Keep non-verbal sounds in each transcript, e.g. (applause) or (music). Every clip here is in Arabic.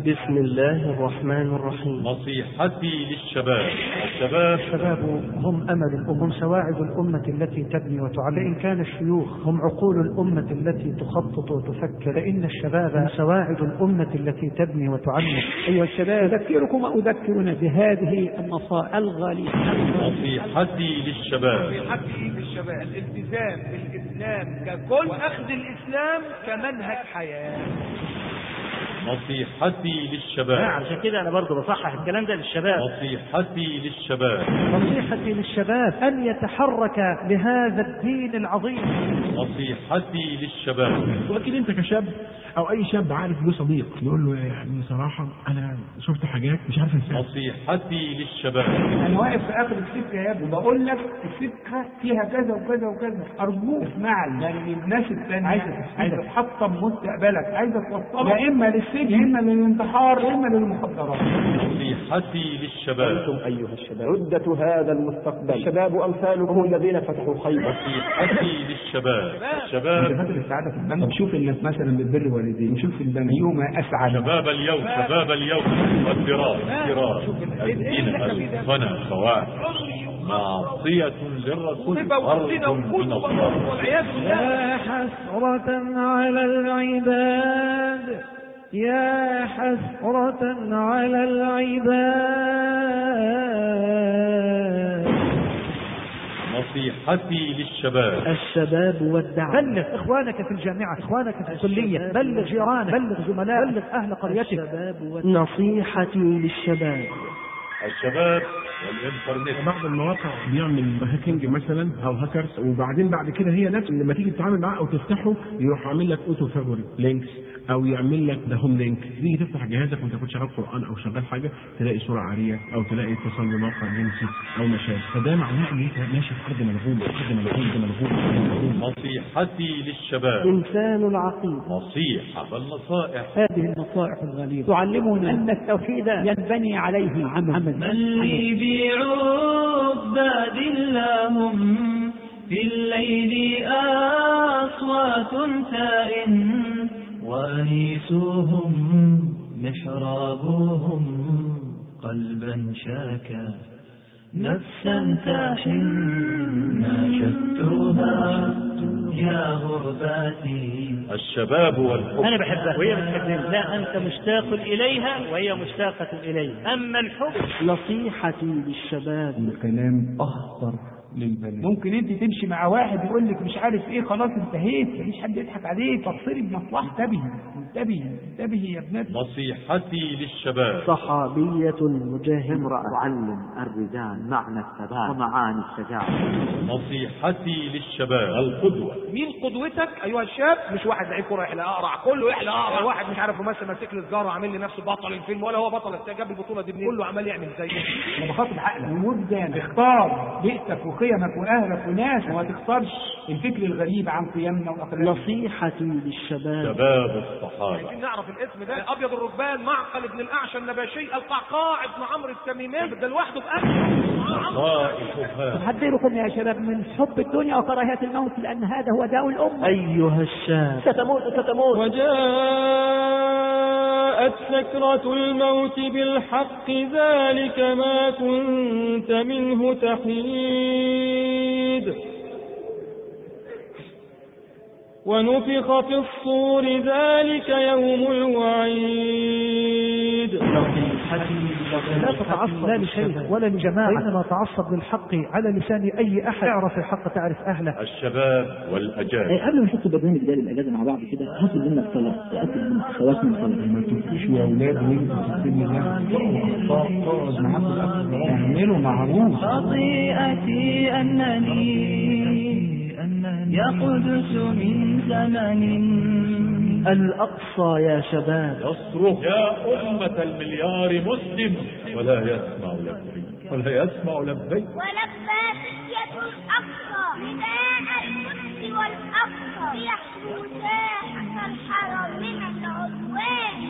بسم الله الرحمن الرحيم. نصيحتي للشباب. الشباب الشباب هم أمل الأمم سواعد الأمة التي تبني وتعلم. إن كان الشيوخ هم عقول الأمة التي تخطط وتفكر. فإن الشباب هم سواعد الأمة التي تبني وتعلم. أيها الشباب أذكركم وأذكرنا بهذه النصائح الغالية. نصيحتي للشباب. نصيحتي للشباب الالتزام بالإسلام ككل أخذ الإسلام كمنهج حياة. نصيحتي للشباب. عشان كده أنا برضه بصحح الكلام ده للشباب. نصيحتي للشباب. نصيحتي للشباب أن يتحرك لهذا الدين العظيم. نصيحتي للشباب. ولكن أنت كشاب أو أي شاب عارف له صديق يقول له يعني بصراحه أنا شفت حاجات مش عارف أنساها. نصيحتي للشباب. أنا واقف في آخر السكة يا ابني وبقول لك السكة فيها كذا وكذا وكذا. أرجوك اسمعني لأن الناس الثانية عايزة عايزة تحطم مستقبلك. عايزة توصلك. يا إما للسجن يا إما للانتحار إما للمخدرات نصيحتي للشباب. أيها الشباب. عدة هذا المستقبل. الشباب أمثالكم. هم الذين فتحوا خيبر. نصيحتي للشباب. الشباب بدل السعادة في البنك. نشوف الناس مثلا بتبر والديه نشوف البنك يوم أسعد. شباب اليوم. شباب اليوم. والفراق فراق الدين. الغنى فواحش معصية للرسول. فرض من الله. يا حسرة على العباد. يا حسرة على العباد. نصيحتي للشباب. الشباب والدعم. بلغ إخوانك في الجامعة إخوانك في الكلية بلغ جيرانك بلغ زملائك. بلغ أهل قريتك. نصيحتي للشباب. الشباب والإنترنت. بعض المواقع بيعمل hacking مثلا أو هاكرز وبعدين بعد كده هي نفس لما تيجي تتعامل معاه أو تفتحه يروح عامل لك auto favorite links. أو يعمل لك ده home link. تيجي تفتح جهازك وأنت كنت شغال قرآن أو شغال حاجة تلاقي صوره عارية أو تلاقي اتصال بموقع جنسي أو مشاهد. فده معناه إن أنت ماشي في أرض ملغوم أرض ملغوم أرض ملغوم أرض ملغوم نصيحتي للشباب. إنسان العقيدة نصيحة بل نصائح هذه النصائح الغالية تعلمنا أن التوحيد ينبني عليه عمل. من لي بعباد لهم في الليل أصوات تائن وأنيسوهم محرابهم قلبا شاكا نفسا تحن ناشدتها يا غرباتي. الشباب والحب. أنا بحبها. وهي بتحبني. لا أنت مشتاق إليها وهي مشتاقة إلي. أما الحب نصيحتي للشباب. الكلام أخطر. للبنات. ممكن انت تمشي مع واحد يقول لك مش عارف إيه خلاص انتهيت مفيش حد يضحك عليك تبصري بمصلحة انتبهي انتبهي انتبهي يا ابنتي. نصيحتي للشباب. صحابية مجاهدة امرأة تعلم الرجال معنى الثبات ومعاني الشجاعة. نصيحتي للشباب. القدوة. مين قدوتك؟ ايها الشاب مش واحد لعيب كورة يحلى أقرع. كله يحلى أقرع. واحد مش عارف ممثل ماسك لي سجاره عامل لي نفسه بطل الفيلم ولا هو بطل جاب البطولة دي منين كله عمال يعمل زيه أنا بخاطب عقلك وجدانك اختار. بيئتك وقيمك واهلك وناسك وما تختارش الفكر الغريب عن قيمنا واخلاقنا نصيحتي للشباب. شباب الصحابة. عايزين نعرف الاسم ده. أبيض الركبان معقل ابن الاعشى النباشي القعقاع ابن عمرو التميمي. ده لوحده نصائحها أحذركم يا شباب من حب الدنيا وكراهية الموت لأن هذا هو داء الأمة. أيها الشاب. ستموت ستموت. وجاءت سكرة الموت بالحق ذلك ما كنت منه تحيد حميد ونفخ في الصور ذلك يوم الوعيد. لا تتعصب لا لشيء ولا لجماعة. وإنما تعصب للحق على لسان أي أحد. اعرف الحق تعرف أهله. الشباب والأجانب. قبل ما نحط البرنامج ده للإجازة مع بعض كده هات لنا الصلاة. تأكد من خواتم الصلاة. ما تبكيش يا أولاد ده أخطاء تقعد معاكم الأخ اعملوا معروف. خطيئتي أنني يا قدس من زمن. الأقصى يا شباب. يصرخ. يا أمة المليار مسلم. ولا يسمع لبيك. ولا يسمع لبيك. ولبى سجية الأقصى. نداء القدس والأقصى. ليحموا ساحة الحرم من العدوان.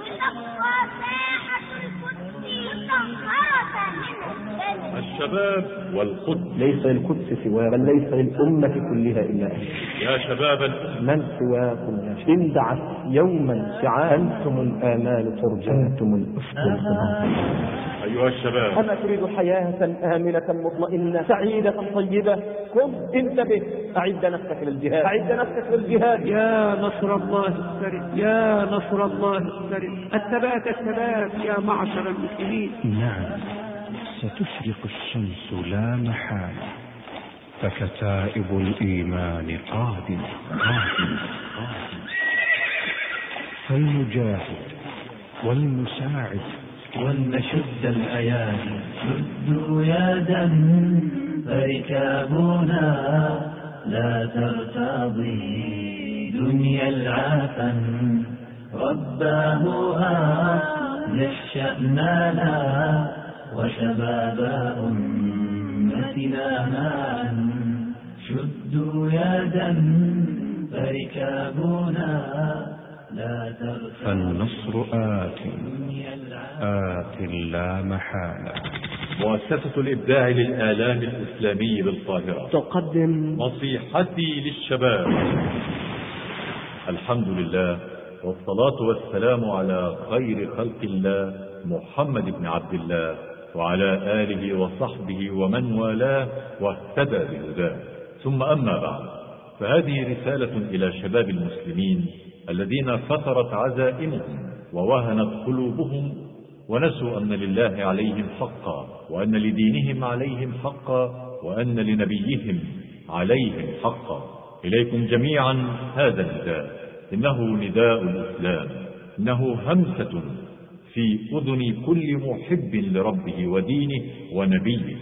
وتبقى ساحة القدس مطهرة من الدم الشباب والقدس. ليس للقدس سواه بل ليس للأمة كلها إلا أنت. يا شباب من سواكم يا شباب إن دعت يوما سعاد أنتم الآمال ترجى أنتم الخمام أيها الشباب. أما تريد حياة آمنة مطمئنة سعيدة طيبة. قم انتبه أعد نفسك للجهاد. أعد نفسك للجهاد. يا نصر الله السري. يا نصر الله السري. الثبات الثبات يا معشر المسلمين. نعم. ستشرق الشمس لا محالة فكتائب الإيمان قادمة قادمة قادمة فلنجاهد ولنساعد ولنشد الأيادي شدوا يدا فركابنا لا ترتضي دنيا العافن. رباه أصلح شأننا وشباب أمتنا معا. شدوا يدا فركابنا. لا فالنصر آت. آت لا محالة. مؤسسة الإبداع للآلام الإسلامي بالقاهرة. تقدم. نصيحتي للشباب. الحمد لله والصلاة والسلام على خير خلق الله محمد بن عبد الله. وعلى آله وصحبه ومن والاه واهتدى بهداه. ثم أما بعد فهذه رسالة إلى شباب المسلمين الذين فترت عزائمهم ووهنت قلوبهم ونسوا أن لله عليهم حقا وأن لدينهم عليهم حقا وأن لنبيهم عليهم حقا. إليكم جميعا هذا النداء. إنه نداء الإسلام. إنه همسة في أذن كل محب لربه ودينه ونبيه.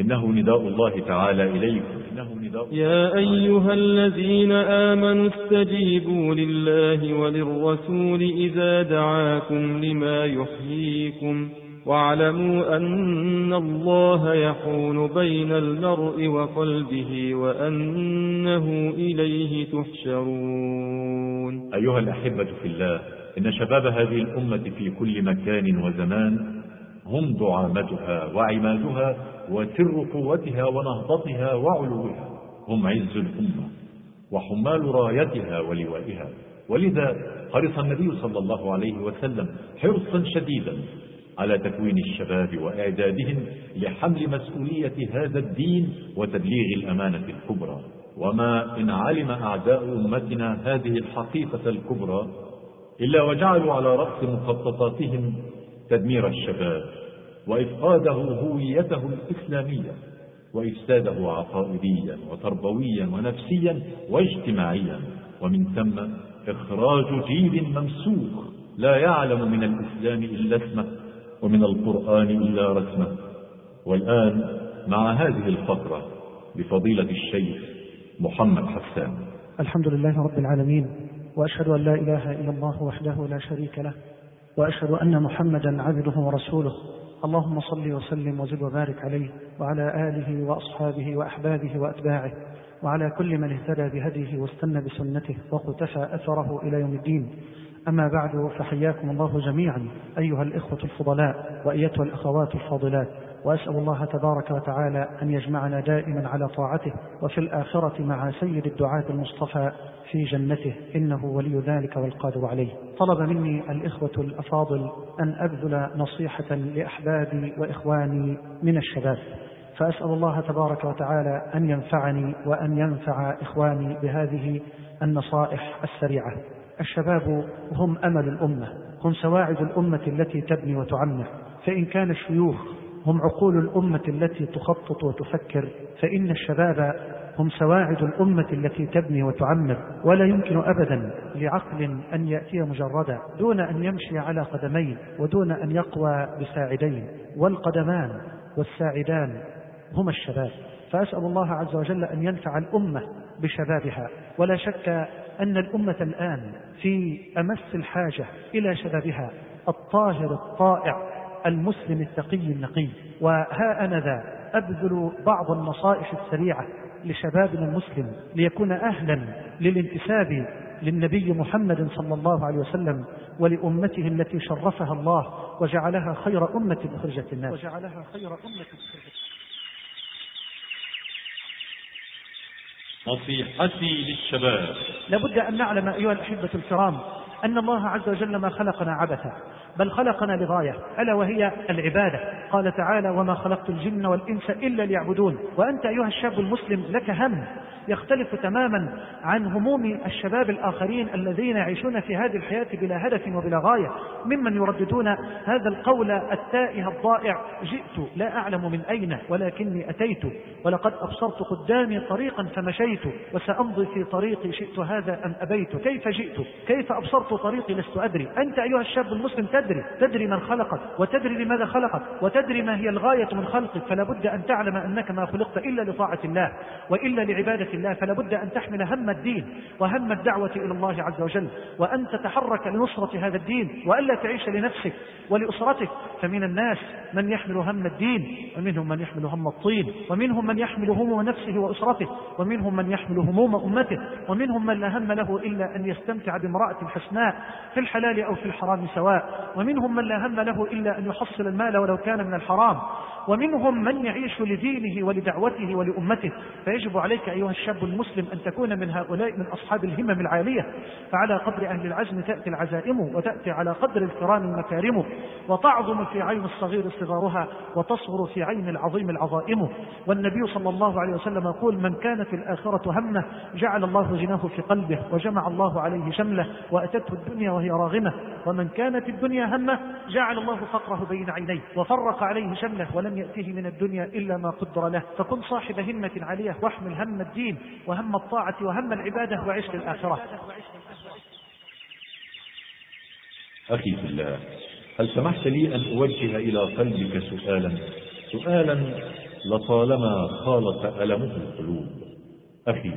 إنه نداء الله تعالى إليكم. إنه نداء يا أيها الذين آمنوا استجيبوا لله وللرسول إذا دعاكم لما يحييكم واعلموا أن الله يحول بين المرء وقلبه وأنه إليه تحشرون. أيها الأحبة في الله إن شباب هذه الأمة في كل مكان وزمان هم دعامتها وعمادها وسر قوتها ونهضتها وعلوها. هم عز الأمة وحمال رايتها ولوائها. ولذا حرص النبي صلى الله عليه وسلم حرصا شديدا على تكوين الشباب وإعدادهم لحمل مسؤولية هذا الدين وتبليغ الأمانة الكبرى. وما إن علم أعداء أمتنا هذه الحقيقة الكبرى إلا وجعلوا على رأس مخططاتهم تدمير الشباب وإفقاده هويته الإسلامية وإفساده عقائديا وتربويا ونفسيا واجتماعيا ومن ثم إخراج جيل ممسوخ لا يعلم من الإسلام إلا اسمه ومن القرآن إلا رسمه. والآن مع هذه الفقرة بفضيلة الشيخ محمد حسان. الحمد لله رب العالمين. وأشهد أن لا إله إلا الله وحده لا شريك له وأشهد أن محمدا عبده ورسوله. اللهم صل وسلم وزد وبارك عليه وعلى آله وأصحابه وأحبابه وأتباعه وعلى كل من اهتدى بهديه واستنى بسنته واقتفى أثره إلى يوم الدين. أما بعد فحياكم الله جميعا أيها الإخوة الفضلاء وأيتها الأخوات الفاضلات. وأسأل الله تبارك وتعالى أن يجمعنا دائما على طاعته وفي الآخرة مع سيد الدعاة المصطفى في جنته إنه ولي ذلك والقادر عليه. طلب مني الإخوة الأفاضل أن أبذل نصيحة لأحبابي وإخواني من الشباب. فأسأل الله تبارك وتعالى أن ينفعني وأن ينفع إخواني بهذه النصائح السريعة. الشباب هم أمل الأمة هم سواعد الأمة التي تبني وتعمر. فإن كان الشيوخ هم عقول الأمة التي تخطط وتفكر فإن الشباب هم سواعد الأمة التي تبني وتعمر ولا يمكن أبدا لعقل أن يأتي مجردا دون أن يمشي على قدمين ودون أن يقوى بساعدين. والقدمان والساعدان هما الشباب. فأسأل الله عز وجل أن ينفع الأمة بشبابها. ولا شك أن الأمة الآن في أمس الحاجة إلى شبابها. الطاهر الطائع المسلم التقي النقي. وها أنا ذا أبذل بعض النصائح السريعة لشبابنا المسلم ليكون أهلا للانتساب للنبي محمد صلى الله عليه وسلم ولأمته التي شرفها الله وجعلها خير أمة أخرجت الناس. وجعلها خير أمة أخرجت. نصيحتي للشباب. لابد أن نعلم أيها الأحبة الكرام أن الله عز وجل ما خلقنا عبثا بل خلقنا لغاية ألا وهي العبادة. قال تعالى وما خلقت الجن والإنس إلا ليعبدون وأنت أيها الشاب المسلم لك هم. يختلف تماما عن هموم الشباب الآخرين الذين يعيشون في هذه الحياة بلا هدف وبلا غاية. ممن يرددون هذا القول التائه الضائع جئت لا أعلم من أين ولكني أتيت ولقد أبصرت قدامي طريقا فمشيت وسأمضي في طريقي شئت هذا أم أبيت؟ كيف جئت؟ كيف أبصرت طريقي؟ لست أدري. أنت أيها الشاب المسلم تدري تدري من خلقك وتدري لماذا خلقك وتدري ما هي الغاية من خلقك فلا بد أن تعلم أنك ما خلقت إلا لطاعة الله وإلا لعبادة الله فلا بد أن تحمل هم الدين وهم الدعوة إلى الله عز وجل وأن تتحرك لنصرة هذا الدين وألا تعيش لنفسك ولأسرتك. فمن الناس من يحمل هم الدين ومنهم من يحمل هم الطين ومنهم من يحمل هموم نفسه وأسرته ومنهم من يحمل هموم أمته ومنهم من لا هم له إلا أن يستمتع بامرأة حسناء في الحلال أو في الحرام سواء ومنهم من لا هم له إلا أن يحصل المال ولو كان من الحرام ومنهم من يعيش لدينه ولدعوته ولأمته. فيجب عليك أيها الشاب المسلم أن تكون من هؤلاء من أصحاب الهمم العالية فعلى قدر أهل العزم تأتي العزائم وتأتي على قدر الكرام المكارم وتعظم في عين الصغير صغارها وتصغر في عين العظيم العظائم. والنبي صلى الله عليه وسلم يقول من كانت الآخرة همة جعل الله غناه في قلبه وجمع الله عليه شمله وأتته الدنيا وهي راغمة. ومن كانت الدنيا همة جعل الله فقره بين عينيه وفرق عليه شمله ولم يأتيه من الدنيا إلا ما قدر له. فكن صاحب همة عالية واحمل هم الدين. وهم الطاعة وهم العبادة وعيش للآخرة أخي في الله هل سمحت لي أن أوجه إلى قلبك سؤالا؟ سؤالا لطالما خالط ألمه القلوب. أخي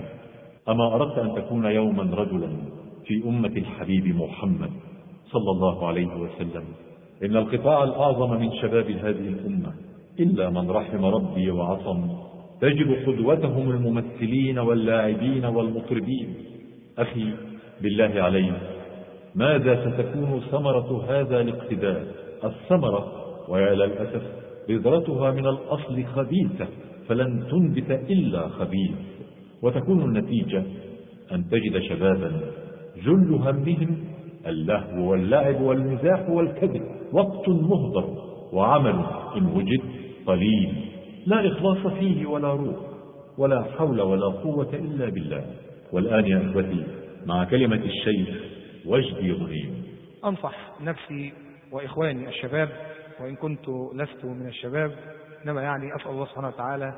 أما أردت أن تكون يوما رجلا في أمة الحبيب محمد صلى الله عليه وسلم إن القطاع الأعظم من شباب هذه الأمة إلا من رحم ربي وعصم تجد قدوتهم الممثلين واللاعبين والمطربين. أخي بالله عليك ماذا ستكون ثمرة هذا الاقتداء؟ الثمرة ويا للأسف بذرتها من الأصل خبيثة فلن تنبت إلا خبيث. وتكون النتيجة أن تجد شبابا جل همهم اللهو واللعب والمزاح والكذب وقت مهدر وعمل إن وجد قليل. لا إخلاص فيه ولا روح. ولا حول ولا قوة إلا بالله. والآن يا أخوتي مع كلمة الشيخ وجدي غنيم أنصح نفسي وإخواني الشباب وإن كنت لست من الشباب إنما يعني أسأل الله سبحانه وتعالى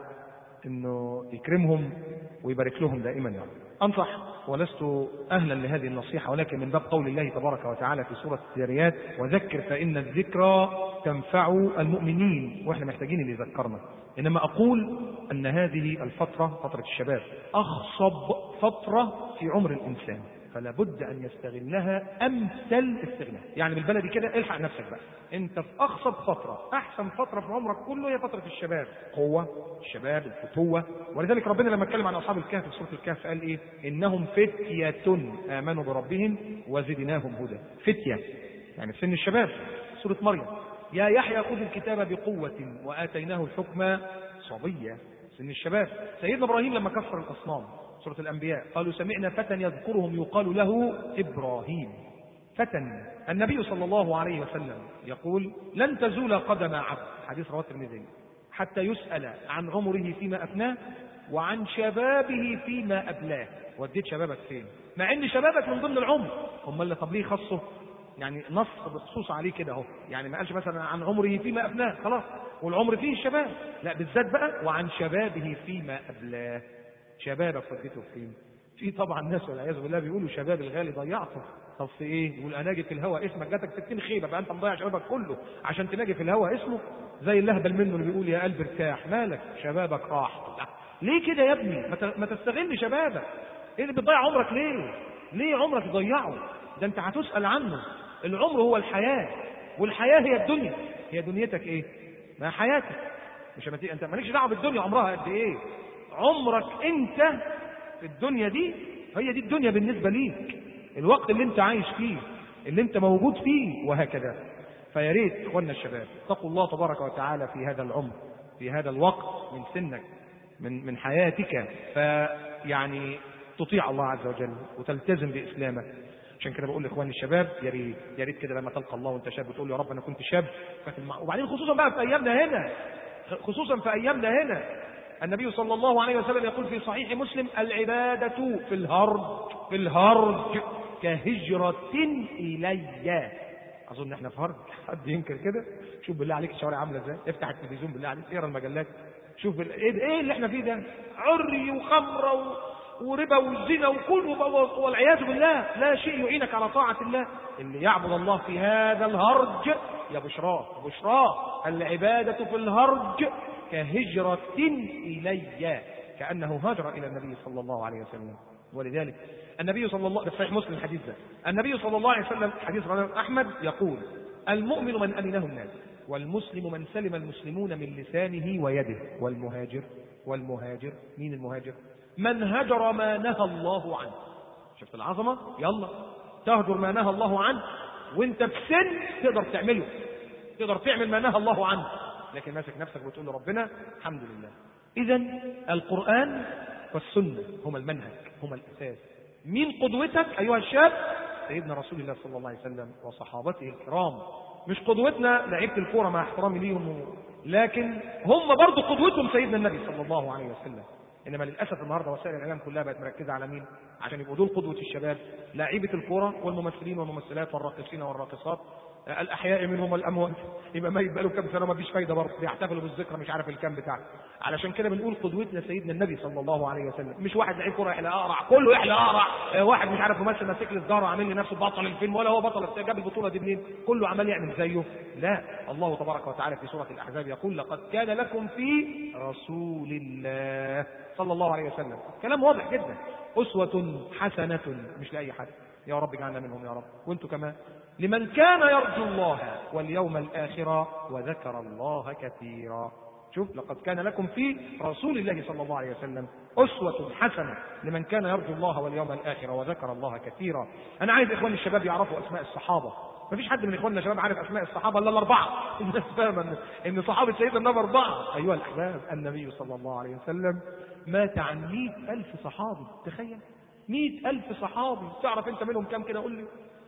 أنه يكرمهم ويبارك لهم دائما يعني. أنصح ولست أهلا لهذه النصيحة ولكن من باب قول الله تبارك وتعالى في سورة الذاريات وذكر فإن الذكرى تنفع المؤمنين وإحنا محتاجين اللي يذكرنا. إنما أقول أن هذه الفترة فترة الشباب أخصب فترة في عمر الإنسان. فلا بد أن يستغلها أمثل استغلال يعني بالبلدي كده الحق نفسك بقى. أنت في اخصب فترة أحسن فترة في عمرك كله هي فترة الشباب. قوة الشباب الفتوة. ولذلك ربنا لما اتكلم عن أصحاب الكهف في سورة الكهف قال إيه؟ إنهم فتية آمنوا بربهم وزدناهم هدى. فتية. يعني سن الشباب. سورة مريم. يا يحيى خذ الكتاب بقوة وآتيناه الحكم صبيا. سن الشباب. سيدنا إبراهيم لما كفر الأصنام. سورة الأنبياء. قالوا سمعنا فتى يذكرهم يقال له إبراهيم. فتى النبي صلى الله عليه وسلم يقول لن تزول قدم عبد. حديث رواه الترمذي. حتى يسأل عن عمره فيما أفناه وعن شبابه فيما أبلاه. وديت شبابك فين؟ مع إن شبابك من ضمن العمر. هم اللي طب ليه خصه؟ يعني نص بخصوص عليه كده أهو. يعني ما قالش مثلا عن عمره فيما أفناه خلاص. والعمر فيه الشباب. لا بالذات بقى وعن شبابه فيما أبلاه. شبابك وديته فين في طبعا ناس والعياذ بالله بيقولوا شباب الغالي ضيعته. طب في إيه؟ يقول اناجي في الهوى اسمك. جاتك 60 خيبة بقى أنت مضيع شبابك كله عشان تناجي في الهوى اسمه؟ زي اللهبل منه اللي بيقول يا قلبي ارتاح. مالك؟ شبابك راح. ليه كده يا ابني؟ ما تستغل شبابك. إيه اللي بتضيع عمرك ليه؟ ليه عمرك تضيعه؟ ده أنت هتسأل عنه. العمر هو الحياة والحياة هي الدنيا. هي دنيتك إيه؟ ما حياتك. مش. أنت مالكش دعوة بالدنيا عمرها قد إيه؟ عمرك انت في الدنيا دي هي دي الدنيا بالنسبة ليك. الوقت اللي انت عايش فيه اللي انت موجود فيه وهكذا. فيا ريت اخواننا الشباب اتقوا الله تبارك وتعالى في هذا العمر في هذا الوقت من سنك من من حياتك. يعني تطيع الله عز وجل وتلتزم بإسلامك. عشان كده بقول لإخواني الشباب يا ريت يا ريت كده لما تلقى الله وانت شاب وتقول يا رب أنا كنت شاب وبعدين خصوصا بقى في أيامنا هنا خصوصا في أيامنا هنا. النبي صلى الله عليه وسلم يقول في صحيح مسلم العبادة في الهرج في الهرج كهجرة إلي. أظن إحنا في هرج حد ينكر كده؟ شوف بالله عليك الشوارع عاملة إزاي. افتح التلفزيون بالله عليك. اقرأ المجلات. شوف بال... إيه إيه اللي إحنا فيه ده؟ عري وخمرة و... وربا والزنا وكل والعياذ بالله. لا شيء يعينك على طاعة الله. اللي يعبد الله في هذا الهرج يا بشراه. بشراه. العبادة في الهرج كهجرة إلي كأنه هاجر إلى النبي صلى الله عليه وسلم. ولذلك النبي صلى الله في صحيح مسلم الحديث ده النبي صلى الله عليه وسلم حديث رواه أحمد يقول المؤمن من أمنه الناس والمسلم من سلم المسلمون من لسانه ويده. والمهاجر والمهاجر مين المهاجر؟ من هجر ما نهى الله عنه. شفت العظمة؟ يلا. تهجر ما نهى الله عنه وانت في سن تقدر تعمله. تقدر تعمل ما نهى الله عنه. لكن ماسك نفسك وتقول لربنا الحمد لله. اذا القرآن والسنة هما المنهج هما الأساس. مين قدوتك أيها الشاب؟ سيدنا رسول الله صلى الله عليه وسلم وصحابته الكرام. مش قدوتنا لعيبة الكورة مع احترامي ليهم لكن هم برضو قدوتهم سيدنا النبي صلى الله عليه وسلم. إنما للأسف النهارده وسائل الإعلام كلها بقت مركزة على مين؟ عشان يبقوا دول قدوة الشباب لاعيبه الكورة والممثلين والممثلات والراقصين والراقصات. الأحياء منهم والأموات. يبقى ما يبقى له كام سنة ما فيش فايدة برضه. بيحتفلوا بالذكرى مش عارف الكام بتاعه علشان كده بنقول قدوتنا سيدنا النبي صلى الله عليه وسلم. مش واحد لعيب كورة يحلى أقرع. كله يحلى أقرع. آه، واحد مش عارف ممثل ماسك لي سجاره عامل لي نفسه بطل الفيلم ولا هو بطل جاب البطولة دي منين؟ كله عمال يعمل زيه. لا. الله تبارك وتعالى في سورة الأحزاب يقول لقد كان لكم في رسول الله. صلى الله عليه وسلم. كلام واضح جدا. أسوة حسنة مش لأي حد. يا رب اجعلنا منهم يا رب. وأنتم كمان. لمن كان يرجو الله واليوم الآخر وذكر الله كثيرا. شوف لقد كان لكم في رسول الله صلى الله عليه وسلم أسوة حسنة لمن كان يرجو الله واليوم الآخر وذكر الله كثيرا. أنا عايز إخواني الشباب يعرفوا أسماء الصحابة. ما فيش حد من إخواننا الشباب عارف أسماء الصحابة إلا الأربعة. (laughs) الناس فاهمة ان إن صحابة سيدنا النبي أربعة. أيها الأحباب النبي صلى الله عليه وسلم مات عن مئة ألف صحابي. تخيل مئة ألف صحابي. تعرف أنت منهم كام كده؟ قول لي.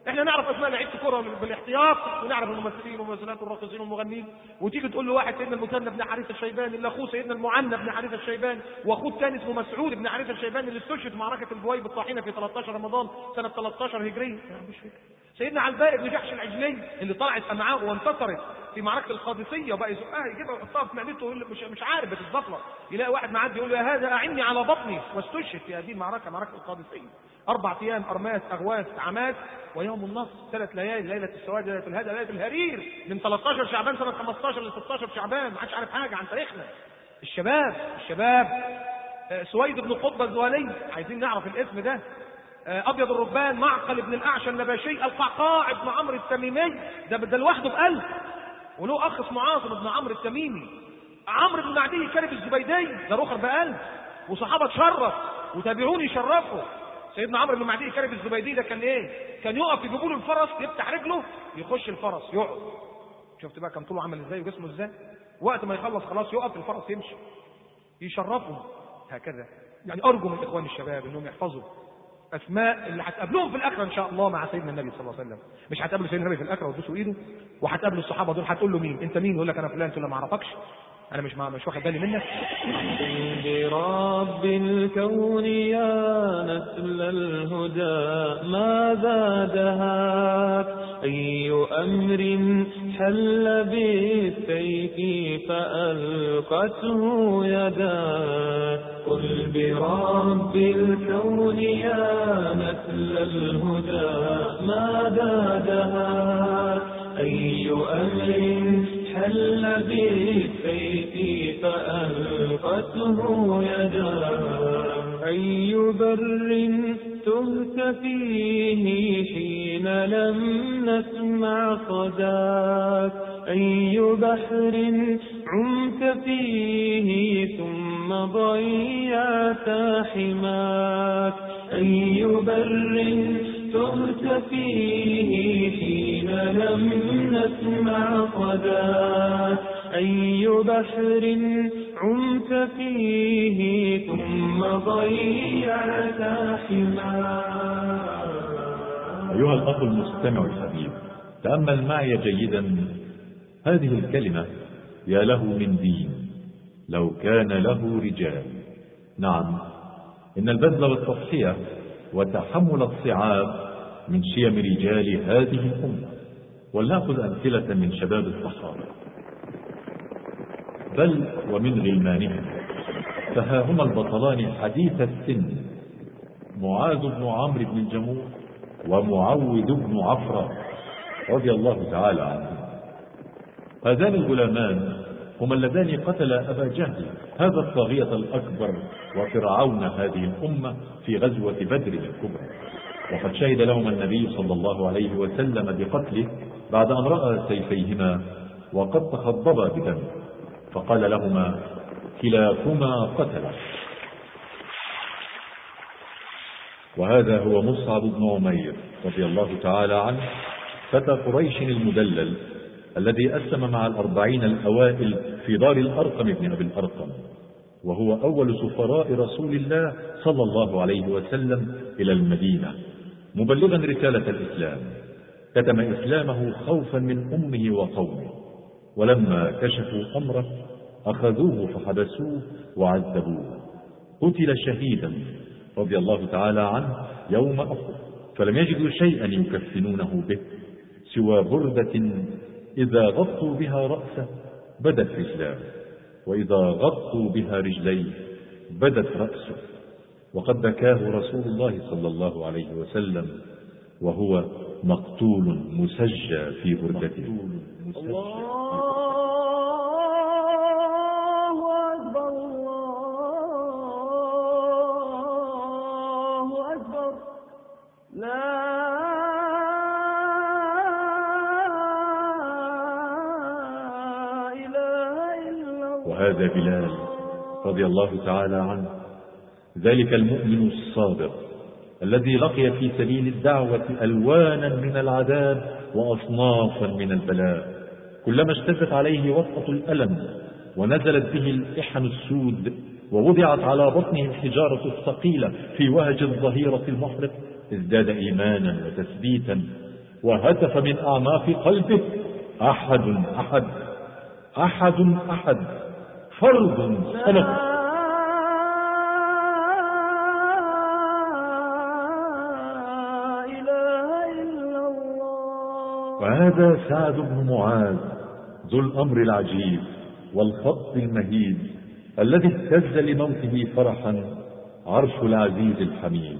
إحنا نعرف اسماء لعيبة الكورة بالاحتياط ونعرف الممثلين والممثلات والراقصين والمغنيين. وتيجي تقول له واحد سيدنا المثنى بن حارثه الشيباني اللي اخوه سيدنا المعنى بن حارثه الشيباني واخوه الثاني اسمه مسعود بن حارثه الشيباني اللي استشهد في معركة البويب الطاحنة في 13 رمضان سنة 13 هجريه مش فاكر. سيدنا علباء بن جحش العجلي اللي طلعت معاه وانتصرت في معركة القادسية وبقى يزقها يجيبها ويحطها في معدته ويقول مش مش عارف بتتزفلط يلاقي واحد معدي يقول له يا هذا أعني على بطني واستشهد في هذه المعركة معركة القادسية. أربع أيام أرماس أغواس عماس ويوم النصر ثلاث ليالي ليلة السواد ليلة الهدى ليلة الهرير من 13 شعبان سنة 15 ل 16 شعبان ما حدش عارف حاجة عن تاريخنا. الشباب الشباب آه، سويد بن قطب الزوالي عايزين نعرف الاسم ده. آه، أبيض الربان معقل بن الأعشى النباشي القعقاع بن عمرو التميمي ده ده لوحده بألف وله أخ اسمه عاصم بن عمرو التميمي. عمرو بن معدي كلب الزبيدي ده رخر بألف وصحابة تشرف وتابعون يشرفوا سيدنا عمرو بن معدي كلب الزبيدي ده كان إيه؟ كان يقف يجيبوا له الفرس يفتح رجله يخش الفرس يقعد. شفت بقى كان طوله عامل إزاي وجسمه إزاي؟ وقت ما يخلص خلاص يقف الفرس يمشي. يشرفهم هكذا. يعني ارجو من إخواني الشباب إنهم يحفظوا أسماء اللي هتقابلوهم في الآخرة إن شاء الله مع سيدنا النبي صلى الله عليه وسلم. مش هتقابلوا سيدنا النبي في الآخرة وتبوسوا إيده وهتقابلوا الصحابة دول هتقول له مين؟ أنت مين؟ يقول لك أنا فلان. تقول له ما أعرفكش. أنا مش مش واخد بالي منك. برب الكون يا نسل الهدى ماذا دهاك أي أمر حل بالسيف فألقته يداك. قل برب الكون يا نسل الهدى ماذا دهاك أي أمر حل بالسيف فألقته يداه أي بر تهت فيه حين لم نسمع صداك أي بحر عمت فيه ثم ضيعت حماك. أي بر تهت فيه حين لم نسمع صداك أي بحر عمت فيه ثم ضيعت حماك أيها الأخ المستمع الحبيب تأمل معي جيدا هذه الكلمة يا له من دين لو كان له رجال. نعم إن البذل والتضحية وتحمل الصعاب من شيم رجال هذه الأمة ولنأخذ أمثلة من شباب الصحابة بل ومن غلمانهم. فها هما البطلان حديث السن معاذ بن عمرو بن الجموع ومعوذ بن عفرة رضي الله تعالى عنهم. هذان الغلامان هما اللذان قتلا أبا جهل هذا الطاغية الأكبر وفرعون هذه الأمة في غزوة بدر الكبرى. وقد شهد لهما النبي صلى الله عليه وسلم بقتله بعد أن رأى سيفيهما وقد تخضبا بدم فقال لهما كلاكما قتل وهذا هو مصعب بن عمير رضي الله تعالى عنه فتى قريش المدلل الذي أسلم مع الأربعين الأوائل في دار الأرقم بن أبي الأرقم. وهو أول سفراء رسول الله صلى الله عليه وسلم إلى المدينة. مبلغا رسالة الإسلام. كتم إسلامه خوفا من أمه وقومه. ولما كشفوا أمره أخذوه فحبسوه وعذبوه. قتل شهيدا رضي الله تعالى عنه يوم أحد. فلم يجدوا شيئا يكفنونه به سوى بردة إذا غطوا بها رأسه بدت رجلاه وإذا غطوا بها رجليه بدت رأسه وقد بكاه رسول الله صلى الله عليه وسلم وهو مقتول مسجى في بردته. بلال رضي الله تعالى عنه. ذلك المؤمن الصادق الذي لقي في سبيل الدعوة ألوانا من العذاب وأصنافا من البلاء. كلما اشتدت عليه وطأة الألم ونزلت به الإحن السود ووضعت على بطنه الحجارة الثقيلة في وهج الظهيرة المحرق ازداد إيمانا وتثبيتا وهتف من أعماق قلبه أحد أحد أحد أحد إلا الله وهذا سعد بن معاذ ذو الأمر العجيب والخط المهيب الذي اهتز لموته فرحا عرش العزيز الحميد.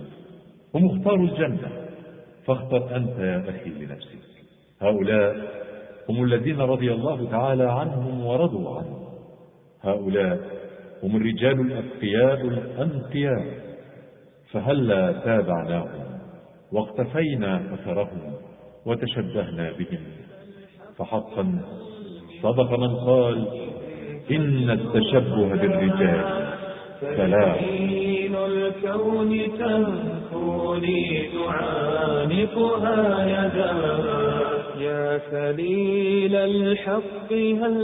ومختار الجنة. فاختر أنت يا أخي لنفسك. هؤلاء هم الذين رضي الله تعالى عنهم ورضوا عنه. هؤلاء هم الرجال الأتقياء الأنقياء فهلا تابعناهم واقتفينا أثرهم وتشبهنا بهم؟ فحقا صدق من قال إن التشبه بالرجال سكين الكون تنفوني تعانقها يدا يا سليل الحق هل